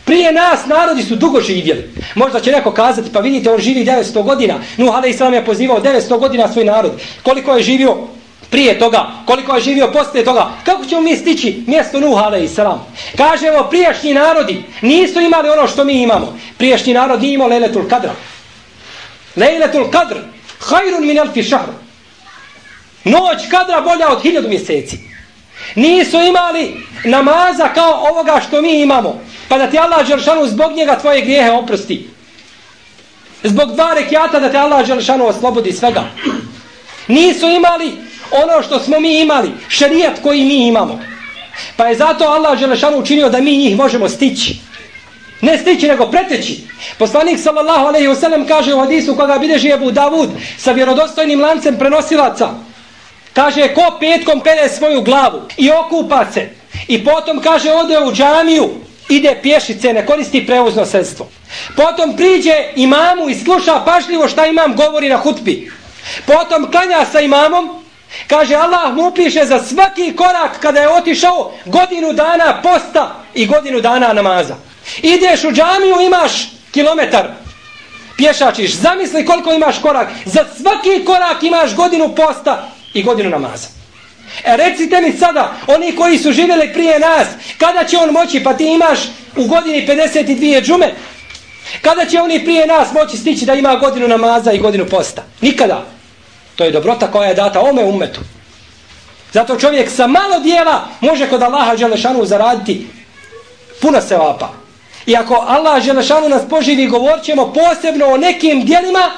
Prije nas narodi su dugo živjeli. Možda će neko kazati, pa vidite, on živi 900 godina. Nuh Ali islam je pozivao 900 godina svoj narod. Koliko je živio prije toga, koliko je živio poslije toga, kako ćemo mi stići mjesto Nuh alaih islam? Kažemo, prijašnji narodi nisu imali ono što mi imamo. Prijašnji narod nije imao Lejletul Kadra. Lejletul Kadr, hajrun min alfi šahr. Noć Kadra bolja od hiljadu mjeseci. Nisu imali namaza kao ovoga što mi imamo. Pa da ti Allah Đeršanu zbog njega tvoje grijehe oprosti. Zbog dva rekiata da te Allah Đelšanu oslobodi svega. Nisu imali ono što smo mi imali. Šerijat koji mi imamo. Pa je zato Allah Želešanu učinio da mi njih možemo stići. Ne stići, nego preteći. Poslanik sallallahu alaihi wasallam kaže u hadisu koga bideži Ebu Davud sa vjerodostojnim lancem prenosilaca. Kaže, ko petkom pere svoju glavu i okupa se. I potom kaže, ode u džamiju, ide pješice, ne koristi prevozno sredstvo. Potom priđe imamu i sluša pažljivo šta imam govori na hutbi. Potom klanja sa imamom, kaže, Allah mu piše za svaki korak kada je otišao godinu dana posta i godinu dana namaza. Ideš u džamiju, imaš kilometar, pješačiš, zamisli koliko imaš korak. Za svaki korak imaš godinu posta i godinu namaza. E recite mi sada, oni koji su živjeli prije nas, kada će on moći, pa ti imaš u godini 52 džume, kada će oni prije nas moći stići da ima godinu namaza i godinu posta? Nikada. To je dobrota koja je data ome umetu. Zato čovjek sa malo dijela može kod Allaha Đelešanu zaraditi puno sevapa. I ako Allah Đelešanu nas poživi, govorit ćemo posebno o nekim dijelima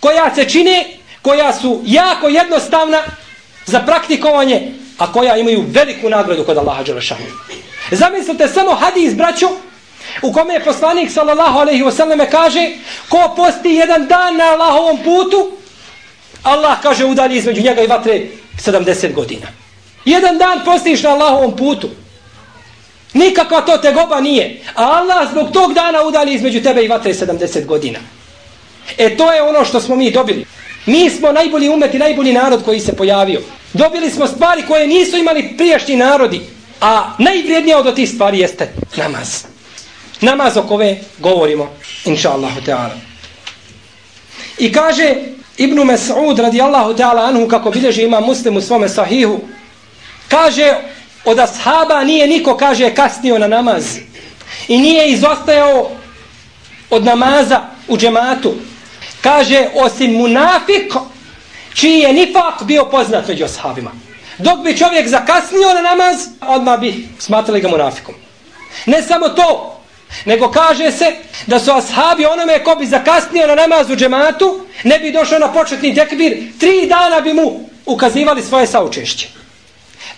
koja se čine koja su jako jednostavna za praktikovanje, a koja imaju veliku nagradu kod Allaha Đelešanu. Zamislite samo hadis, braću, u kome je poslanik sallallahu alaihi wasallam kaže ko posti jedan dan na Allahovom putu, Allah kaže udalji između njega i vatre 70 godina. Jedan dan postiš na Allahovom putu. Nikakva to tegoba nije. A Allah zbog tog dana udali između tebe i vatre 70 godina. E to je ono što smo mi dobili. Mi smo najbolji umet i najbolji narod koji se pojavio. Dobili smo stvari koje nisu imali prijašnji narodi. A najvrijednija od tih stvari jeste namaz. Namaz o kove govorimo, inša Allahu Teala. I kaže Ibn Mas'ud radijallahu ta'ala anhu kako bilježi ima muslim u svome sahihu, kaže od ashaba nije niko, kaže, kasnio na namaz. I nije izostajao od namaza u džematu kaže osim munafik čiji je nifak bio poznat među ashabima. Dok bi čovjek zakasnio na namaz, odmah bi smatrali ga munafikom. Ne samo to, nego kaže se da su ashabi onome ko bi zakasnio na namaz u džematu, ne bi došao na početni tekbir, tri dana bi mu ukazivali svoje saučešće.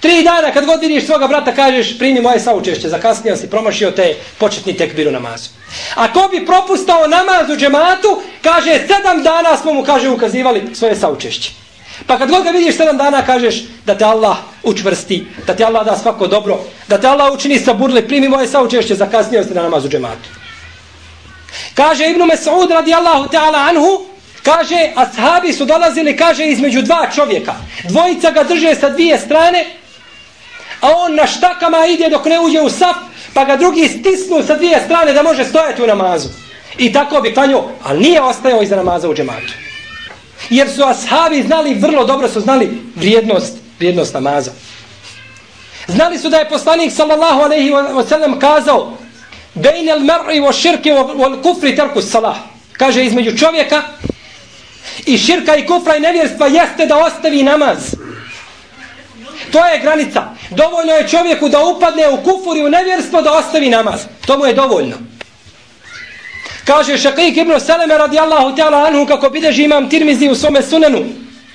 Tri dana kad god vidiš svoga brata kažeš primi moje saučešće, zakasnio si, promašio te početni tekbir u namazu. A ko bi propustao namaz u džematu, kaže sedam dana smo mu kaže ukazivali svoje saučešće. Pa kad god ga vidiš 7 dana kažeš da te Allah učvrsti, da te Allah da svako dobro, da te Allah učini saburli, primi moje saučešće, zakasnio se na namazu džematu. Kaže Ibnu Mes'ud radijallahu ta'ala anhu, kaže, ashabi su dolazili, kaže, između dva čovjeka. Dvojica ga drže sa dvije strane, a on na štakama ide dok ne uđe u saf, pa ga drugi stisnu sa dvije strane da može stojati u namazu. I tako bi klanio, ali nije ostajao iza namaza u džematu. Jer su ashabi znali, vrlo dobro su znali vrijednost, vrijednost namaza. Znali su da je poslanik sallallahu alaihi wa sallam kazao Bejn el mar'i wa širke wa kufri terku salah. Kaže između čovjeka i širka i kufra i nevjerstva jeste da ostavi namaz. To je granica. Dovoljno je čovjeku da upadne u kufur i u nevjerstvo da ostavi namaz. To mu je dovoljno. Kaže Šakik ibn Saleme radijallahu ta'ala anhu kako bideži imam tirmizi u svome sunenu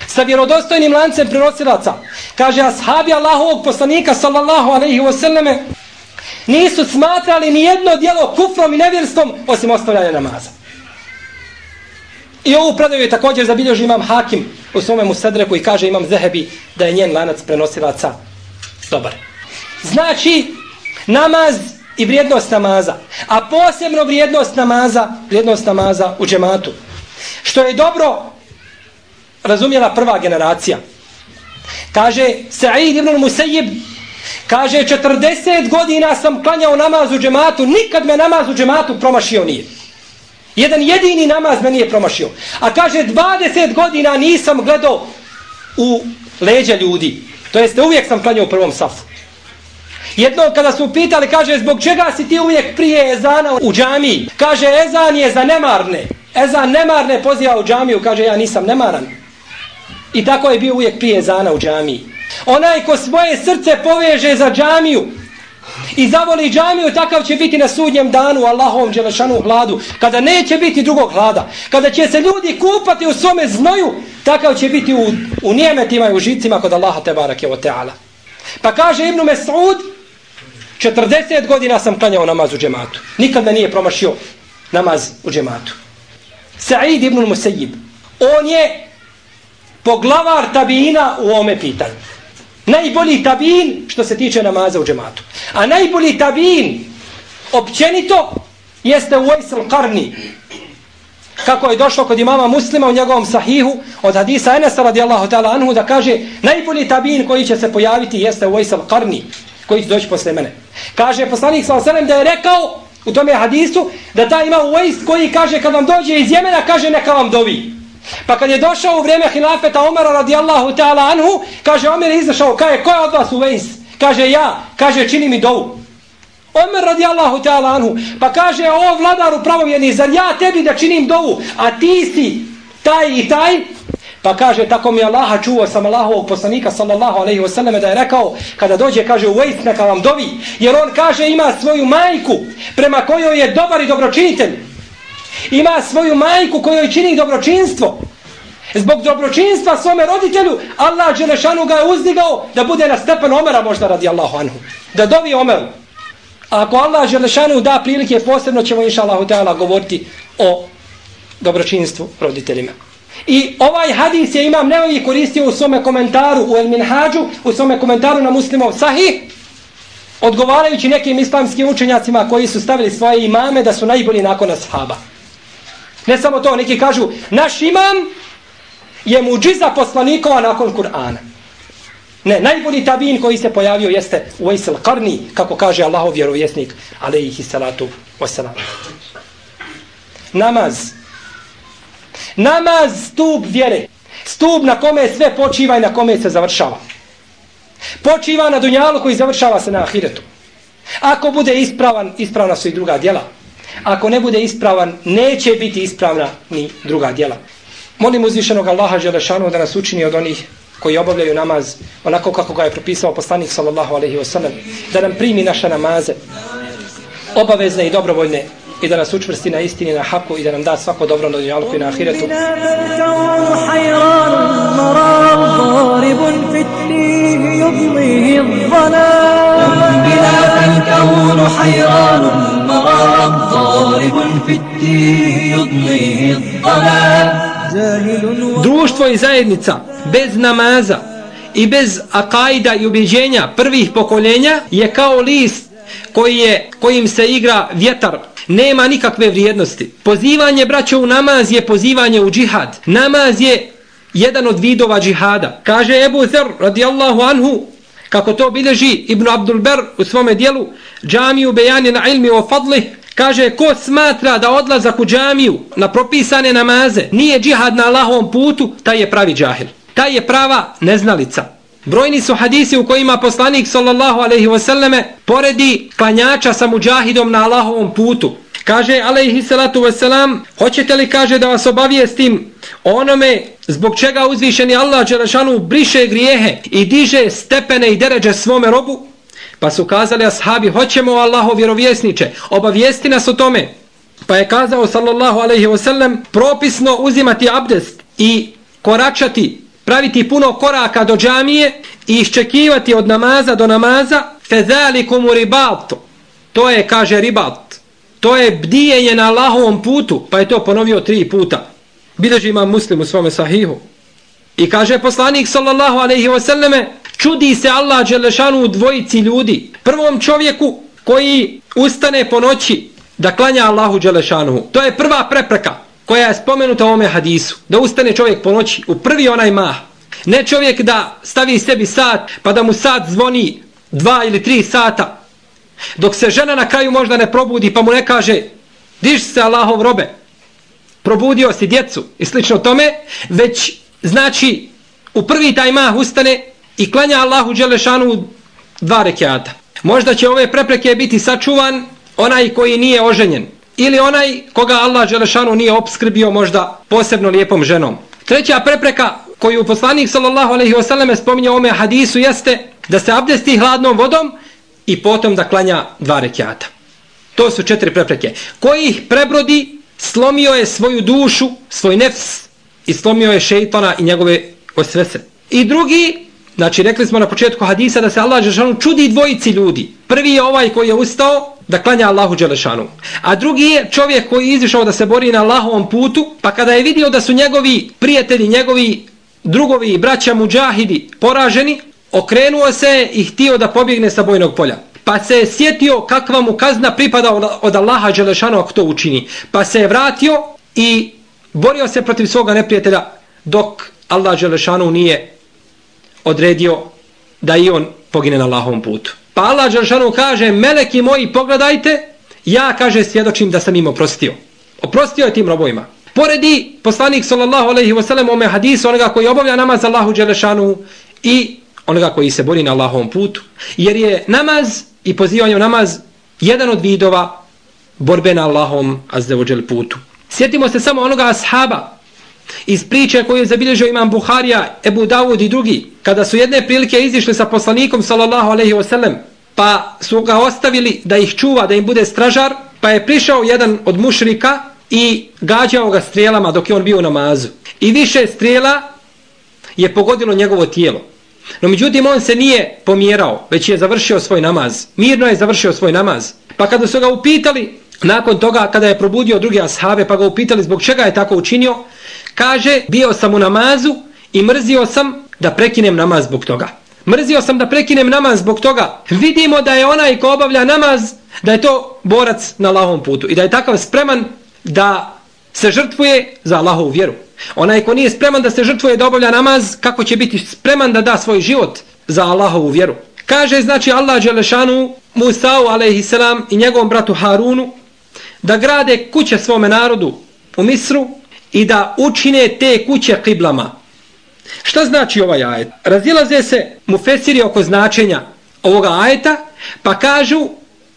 sa vjerodostojnim lancem prenosilaca. Kaže ashabi Allahovog poslanika sallallahu alaihi wasallame nisu smatrali ni jedno dijelo kufrom i nevjerstvom osim ostavljanja namaza. I ovu predaju je također zabilježi imam Hakim u svome musadreku i kaže imam Zehebi da je njen lanac prenosilaca dobar. Znači, namaz i vrijednost namaza. A posebno vrijednost namaza, vrijednost namaza u džematu. Što je dobro razumjela prva generacija. Kaže Sa'id ibn Musayyib kaže 40 godina sam klanjao namaz u džematu, nikad me namaz u džematu promašio nije. Jedan jedini namaz me nije promašio. A kaže 20 godina nisam gledao u leđa ljudi. To jeste uvijek sam klanjao u prvom safu. Jedno kada su pitali, kaže, zbog čega si ti uvijek prije ezana u džamiji? Kaže, ezan je za nemarne. Ezan nemarne poziva u džamiju, kaže, ja nisam nemaran. I tako je bio uvijek prije ezana u džamiji. Onaj ko svoje srce poveže za džamiju i zavoli džamiju, takav će biti na sudnjem danu Allahovom dželešanu hladu. Kada neće biti drugog hlada. Kada će se ljudi kupati u svome znoju, takav će biti u, u nijemetima i u žicima kod Allaha Tebarake o teala. Pa kaže Ibnu Mes'ud, 40 godina sam klanjao namaz u džematu. Nikad me nije promašio namaz u džematu. Sa'id ibn Musayyib. On je poglavar tabina u ome pitanju. Najbolji tabin što se tiče namaza u džematu. A najbolji tabin općenito jeste u Ejsel Karni. Kako je došlo kod imama muslima u njegovom sahihu od hadisa Enesa radijallahu ta'ala anhu da kaže najbolji tabin koji će se pojaviti jeste u Ejsel Karni koji će doći posle mene. Kaže poslanik s.a.v. da je rekao u tome hadisu da ta ima Uwais koji kaže kad vam dođe iz Jemena kaže neka vam dovi. Pa kad je došao u vrijeme hilafeta Omara radijallahu ta'ala anhu kaže Omer je izašao kaže ko je od vas Uwais? Kaže ja. Kaže čini mi dovu. Omer radijallahu ta'ala anhu pa kaže o vladaru pravovjerni zar ja tebi da činim dovu a ti si taj i taj Pa kaže, tako mi Allaha čuo sam Allahovog poslanika sallallahu alaihi wasallam da je rekao, kada dođe, kaže, uvejt neka vam dovi, jer on kaže ima svoju majku prema kojoj je dobar i dobročinitelj. Ima svoju majku kojoj čini dobročinstvo. Zbog dobročinstva svome roditelju, Allah Đelešanu ga je uzdigao da bude na stepen Omera možda radi Allahu anhu. Da dovi Omeru. A ako Allah Đelešanu da prilike, posebno ćemo inša Allahu Teala govoriti o dobročinstvu roditeljima. I ovaj hadis je imam neovi koristio u svome komentaru u El Minhađu, u svome komentaru na muslimov sahih, odgovarajući nekim islamskim učenjacima koji su stavili svoje imame da su najbolji nakon ashaba. Ne samo to, neki kažu, naš imam je muđiza poslanikova nakon Kur'ana. Ne, najbolji tabin koji se pojavio jeste u Karni, kako kaže Allahov vjerovjesnik, alaihi salatu wasalam. Namaz, Namaz stup vjere. Stup na kome sve počiva i na kome se završava. Počiva na dunjalu koji završava se na ahiretu. Ako bude ispravan, ispravna su i druga djela. Ako ne bude ispravan, neće biti ispravna ni druga djela. Molim uzvišenog Allaha Želešanu da nas učini od onih koji obavljaju namaz onako kako ga je propisao poslanik sallallahu alaihi wasallam. Da nam primi naše namaze obavezne i dobrovoljne i da nas učvrsti na istini, na haku i da nam da svako dobro na dunjalku i na ahiretu. Društvo i zajednica bez namaza i bez akajda i ubjeđenja prvih pokoljenja je kao list koji je, kojim se igra vjetar nema nikakve vrijednosti. Pozivanje braća u namaz je pozivanje u džihad. Namaz je jedan od vidova džihada. Kaže Ebu Zer radijallahu anhu kako to bilježi Ibn Abdul Ber u svome dijelu džamiju bejani na ilmi o fadlih kaže ko smatra da odlazak u džamiju na propisane namaze nije džihad na Allahovom putu taj je pravi džahil. Taj je prava neznalica. Brojni su hadisi u kojima poslanik sallallahu alaihi wasallame poredi klanjača sa muđahidom na Allahovom putu. Kaže alaihi salatu wasalam, hoćete li kaže da vas obavijestim onome zbog čega uzvišeni Allah Đerašanu briše grijehe i diže stepene i deređe svome robu? Pa su kazali ashabi, hoćemo Allaho vjerovjesniče, obavijesti nas o tome. Pa je kazao sallallahu alaihi wasallam, propisno uzimati abdest i koračati praviti puno koraka do džamije i iščekivati od namaza do namaza fezalikum ribat to je kaže ribat to je bdijenje na Allahovom putu pa je to ponovio tri puta. Bileži ima muslim u svome sahihu. I kaže poslanik sallallahu alaihi wasallame čudi se Allah Đelešanu u dvojici ljudi. Prvom čovjeku koji ustane po noći da klanja Allahu Đelešanu. To je prva prepreka koja je spomenuta u ovome hadisu. Da ustane čovjek po noći u prvi onaj mah. Ne čovjek da stavi sebi sat pa da mu sat zvoni dva ili tri sata. Dok se žena na kraju možda ne probudi pa mu ne kaže diš se Allahov robe. Probudio si djecu i slično tome. Već znači u prvi taj mah ustane i klanja Allahu Đelešanu dva rekiata. Možda će ove prepreke biti sačuvan onaj koji nije oženjen ili onaj koga Allah Želešanu nije obskrbio možda posebno lijepom ženom. Treća prepreka koju poslanik sallallahu alaihi wasallam spominje u ome hadisu jeste da se abdesti hladnom vodom i potom da klanja dva rekiata. To su četiri prepreke. Koji ih prebrodi, slomio je svoju dušu, svoj nefs i slomio je šeitana i njegove osvese. I drugi, znači rekli smo na početku hadisa da se Allah Žešanu čudi dvojici ljudi. Prvi je ovaj koji je ustao da klanja Allahu Đelešanu. A drugi je čovjek koji je izišao da se bori na Allahovom putu, pa kada je vidio da su njegovi prijatelji, njegovi drugovi i braća muđahidi poraženi, okrenuo se i htio da pobjegne sa bojnog polja. Pa se je sjetio kakva mu kazna pripada od Allaha Đelešanu ako to učini. Pa se je vratio i borio se protiv svoga neprijatelja dok Allah Đelešanu nije odredio da i on pogine na Allahovom putu. Pa Allah Đeršanu kaže, meleki moji, pogledajte, ja, kaže, svjedočim da sam im oprostio. Oprostio je tim robovima. Poredi poslanik sallallahu alaihi wa sallam ome hadisu onoga koji obavlja namaz Allahu Đelešanu i onoga koji se bori na Allahovom putu. Jer je namaz i pozivanje namaz jedan od vidova borbe na Allahom azdevođel putu. Sjetimo se samo onoga ashaba iz priče koju je zabilježio imam Buharija, Ebu Dawud i drugi, kada su jedne prilike izišli sa poslanikom sallallahu alaihi wa sallam, pa su ga ostavili da ih čuva, da im bude stražar, pa je prišao jedan od mušrika i gađao ga strijelama dok je on bio u namazu. I više strijela je pogodilo njegovo tijelo. No međutim on se nije pomjerao, već je završio svoj namaz. Mirno je završio svoj namaz. Pa kada su ga upitali, nakon toga kada je probudio druge ashave, pa ga upitali zbog čega je tako učinio, kaže, bio sam u namazu i mrzio sam da prekinem namaz zbog toga. Mrzio sam da prekinem namaz zbog toga. Vidimo da je onaj ko obavlja namaz, da je to borac na Allahovom putu i da je takav spreman da se žrtvuje za Allahovu vjeru. Onaj ko nije spreman da se žrtvuje da obavlja namaz, kako će biti spreman da da svoj život za Allahovu vjeru. Kaže znači Allah Đelešanu Musa'u alaihissalam i njegovom bratu Harunu da grade kuće svome narodu u Misru i da učine te kuće kiblama. Šta znači ovaj ajet? Razilaze se mu fesiri oko značenja ovoga ajeta, pa kažu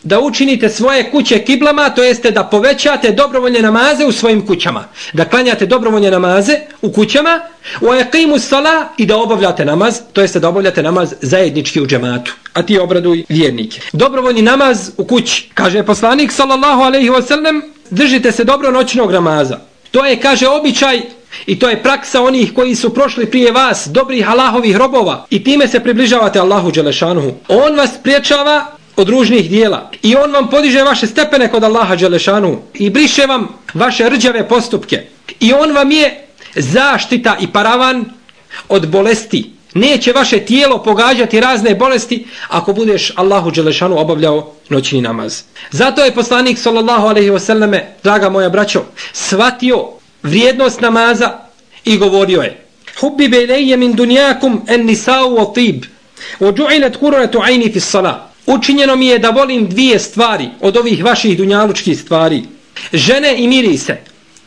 da učinite svoje kuće kiblama, to jeste da povećate dobrovoljne namaze u svojim kućama. Da klanjate dobrovoljne namaze u kućama, u ajakimu sala i da obavljate namaz, to jeste da obavljate namaz zajednički u džematu. A ti obraduj vjernike. Dobrovoljni namaz u kući. Kaže poslanik sallallahu alaihi wasallam, držite se dobro noćnog namaza. To je, kaže, običaj i to je praksa onih koji su prošli prije vas, dobrih Allahovih robova. I time se približavate Allahu Đelešanuhu. On vas priječava od ružnih dijela. I on vam podiže vaše stepene kod Allaha Đelešanu. I briše vam vaše rđave postupke. I on vam je zaštita i paravan od bolesti. Neće vaše tijelo pogađati razne bolesti ako budeš Allahu Đelešanu obavljao noćni namaz. Zato je poslanik sallallahu alaihi wasallame, draga moja braćo, shvatio vrijednost namaza i govorio je Hubbi beleje min dunjakum en nisau o tib Ođu'ilet džu'ilet ajni fi sala Učinjeno mi je da volim dvije stvari od ovih vaših dunjalučkih stvari. Žene i mirise.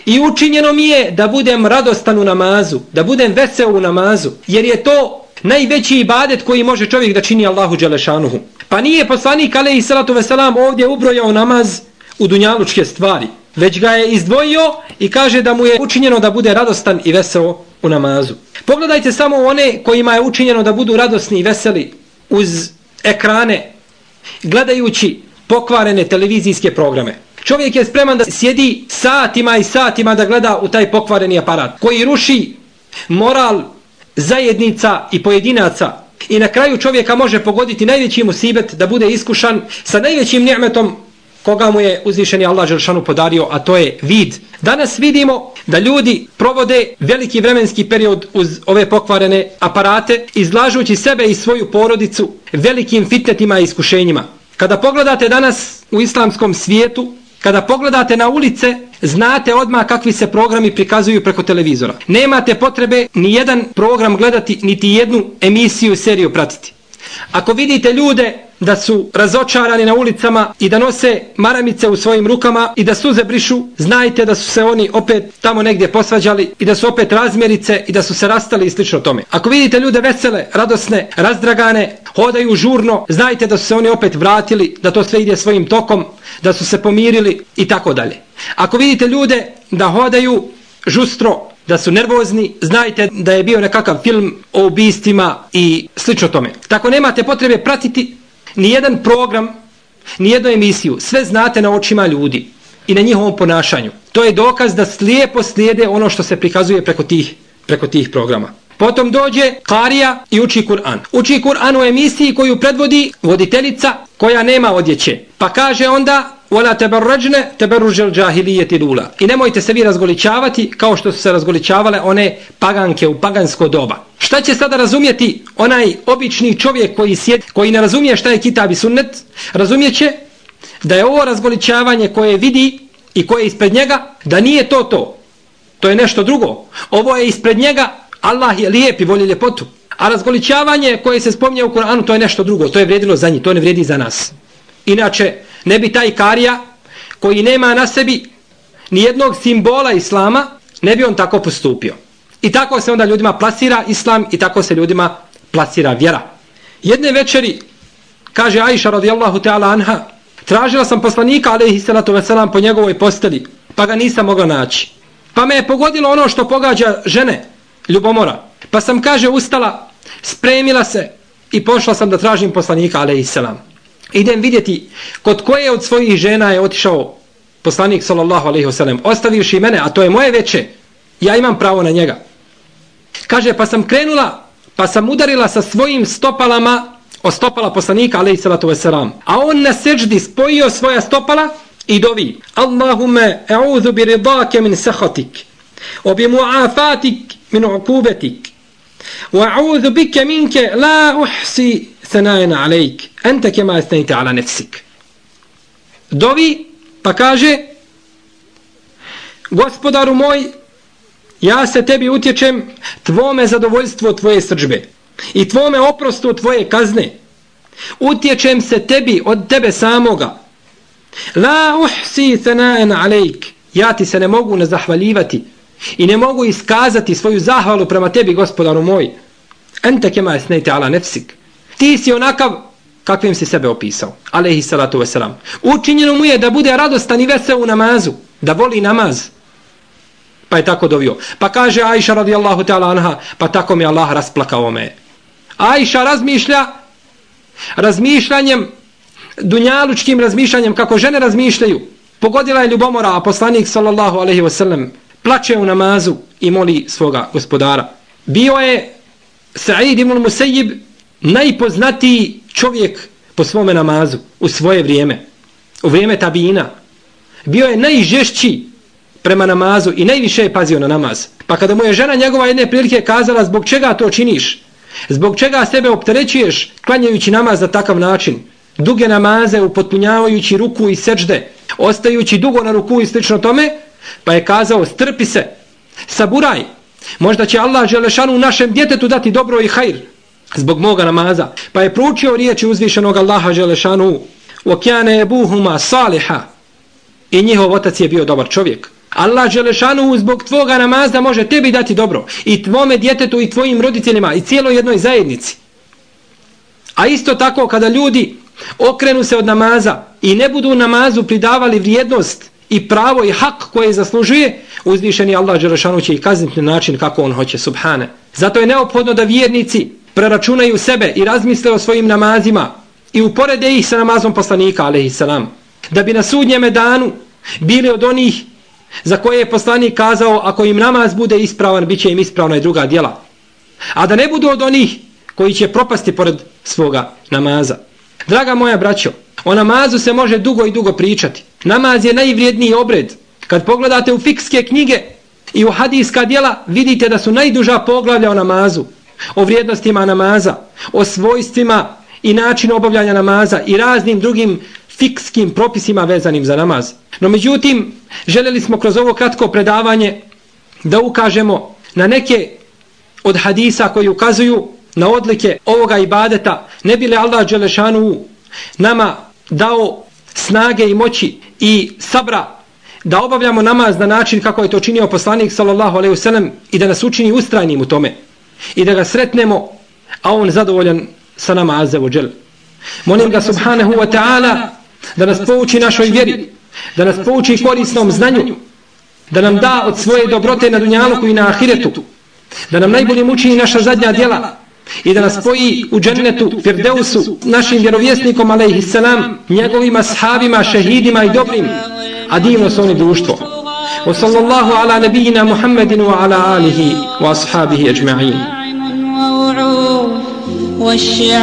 I učinjeno mi je da budem radostan u namazu, da budem vesel u namazu, jer je to najveći ibadet koji može čovjek da čini Allahu Đelešanuhu. Pa nije poslanik alaihi salatu veselam ovdje ubrojao namaz u dunjalučke stvari, već ga je izdvojio i kaže da mu je učinjeno da bude radostan i vesel u namazu. Pogledajte samo one kojima je učinjeno da budu radosni i veseli uz ekrane gledajući pokvarene televizijske programe. Čovjek je spreman da sjedi satima i satima da gleda u taj pokvareni aparat koji ruši moral zajednica i pojedinaca i na kraju čovjeka može pogoditi najveći musibet da bude iskušan sa najvećim njemetom koga mu je uzvišeni Allah Želšanu podario, a to je vid. Danas vidimo da ljudi provode veliki vremenski period uz ove pokvarene aparate, izlažući sebe i svoju porodicu velikim fitnetima i iskušenjima. Kada pogledate danas u islamskom svijetu, kada pogledate na ulice, znate odmah kakvi se programi prikazuju preko televizora. Nemate potrebe ni jedan program gledati, niti jednu emisiju, seriju pratiti. Ako vidite ljude da su razočarani na ulicama i da nose maramice u svojim rukama i da suze brišu, znajte da su se oni opet tamo negdje posvađali i da su opet razmjerice i da su se rastali i slično tome. Ako vidite ljude vesele, radosne, razdragane, hodaju žurno, znajte da su se oni opet vratili, da to sve ide svojim tokom, da su se pomirili i tako dalje. Ako vidite ljude da hodaju žustro, da su nervozni, znajte da je bio nekakav film o ubistima i slično tome. Tako nemate potrebe pratiti ni jedan program, ni jednu emisiju, sve znate na očima ljudi i na njihovom ponašanju. To je dokaz da slijepo slijede ono što se prikazuje preko tih, preko tih programa. Potom dođe Karija i uči Kur'an. Uči Kur'an u emisiji koju predvodi voditeljica koja nema odjeće. Pa kaže onda Wala tabarrajna تبرج الجاهليه الاولى I nemojte se vi razgoličavati kao što su se razgoličavale one paganke u pagansko doba. Šta će sada razumjeti onaj obični čovjek koji sjed, koji ne razumije šta je kitab i sunnet? Razumijeće da je ovo razgoličavanje koje vidi i koje je ispred njega, da nije to to. To je nešto drugo. Ovo je ispred njega, Allah je lijep i voli ljepotu. A razgoličavanje koje se spomnje u Koranu, to je nešto drugo. To je vrijedilo za njih, to ne vrijedi za nas. Inače, ne bi taj karija koji nema na sebi nijednog simbola islama, ne bi on tako postupio. I tako se onda ljudima plasira islam i tako se ljudima plasira vjera. Jedne večeri, kaže Aisha radijallahu ta'ala anha, tražila sam poslanika alaihi salatu veselam po njegovoj posteli, pa ga nisam mogla naći. Pa me je pogodilo ono što pogađa žene, ljubomora. Pa sam, kaže, ustala, spremila se i pošla sam da tražim poslanika alaihi salam idem vidjeti kod koje od svojih žena je otišao poslanik sallallahu alaihi wasallam ostavivši mene, a to je moje veće ja imam pravo na njega. Kaže pa sam krenula pa sam udarila sa svojim stopalama o stopala poslanika alaihi salatu wasalam a on na seđdi spojio svoja stopala i dovi Allahume e'udhu bi ridake min sahatik obi muafatik min ukubetik wa e'udhu bike minke la uhsi sanajena alejk, ente kema estenite ala nefsik. Dovi, pa kaže, gospodaru moj, ja se tebi utječem tvome zadovoljstvo tvoje srđbe i tvome oprostu tvoje kazne. Utječem se tebi od tebe samoga. La uhsi sanajen alejk, ja ti se ne mogu ne zahvaljivati i ne mogu iskazati svoju zahvalu prema tebi, gospodaru moj. Ente kema esnejte ala nefsik ti si onakav kakvim si sebe opisao. Alehi salatu wasalam. Učinjeno mu je da bude radostan i vesel u namazu. Da voli namaz. Pa je tako dovio. Pa kaže Aisha radijallahu ta'ala anha, pa tako mi Allah rasplakao me. Aisha razmišlja razmišljanjem dunjalučkim razmišljanjem kako žene razmišljaju. Pogodila je ljubomora, a poslanik sallallahu alaihi wasallam plače u namazu i moli svoga gospodara. Bio je Sa'id ibn Musayyib najpoznatiji čovjek po svome namazu u svoje vrijeme, u vrijeme tabina. Bio je najžešći prema namazu i najviše je pazio na namaz. Pa kada mu je žena njegova jedne prilike kazala zbog čega to činiš, zbog čega sebe opterećuješ klanjajući namaz na takav način, duge namaze upotpunjavajući ruku i sečde, ostajući dugo na ruku i slično tome, pa je kazao strpi se, saburaj, možda će Allah Želešanu našem djetetu dati dobro i hajr zbog moga namaza. Pa je proučio riječi uzvišenog Allaha Želešanu, وَكَانَ يَبُوهُمَا saliha, i njihov otac je bio dobar čovjek. Allah Želešanu zbog tvoga namaza može tebi dati dobro i tvome djetetu i tvojim roditeljima i cijeloj jednoj zajednici. A isto tako kada ljudi okrenu se od namaza i ne budu namazu pridavali vrijednost i pravo i hak koje zaslužuje, uzvišeni Allah Đelešanu će i kazniti na način kako on hoće, subhane. Zato je neophodno da vjernici preračunaju sebe i razmisle o svojim namazima i uporede ih sa namazom poslanika, alaihissalam. Da bi na sudnjeme danu bili od onih za koje je poslanik kazao ako im namaz bude ispravan, bit će im ispravna i druga djela. A da ne budu od onih koji će propasti pored svoga namaza. Draga moja braćo, o namazu se može dugo i dugo pričati. Namaz je najvrijedniji obred. Kad pogledate u fikske knjige i u hadijska djela, vidite da su najduža poglavlja o namazu, o vrijednostima namaza, o svojstvima i načinu obavljanja namaza i raznim drugim fikskim propisima vezanim za namaz. No međutim, željeli smo kroz ovo kratko predavanje da ukažemo na neke od hadisa koji ukazuju na odlike ovoga ibadeta, ne bi li Allah Đelešanu nama dao snage i moći i sabra da obavljamo namaz na način kako je to činio poslanik sallallahu alejhi ve sellem i da nas učini ustrajnim u tome i da ga sretnemo a on zadovoljan sa nama azevo džel. Molim ga subhanahu wa ta'ala da nas pouči našoj vjeri, da nas pouči korisnom znanju, da nam da od svoje dobrote na dunjaluku i na ahiretu, da nam najbolje muči naša zadnja djela, i da nas spoji u džennetu Firdeusu našim vjerovjesnikom alaihissalam njegovima sahabima, šehidima i dobrim a divno su oni društvo وصلى الله على نبينا محمد وعلى آله وأصحابه أجمعين. والشعارات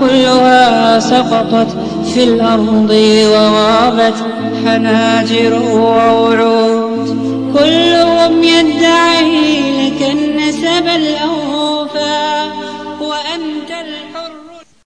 كلها سقطت في الأرض وغابت حناجر ووعود. كلهم يدعي لك النسب الأول.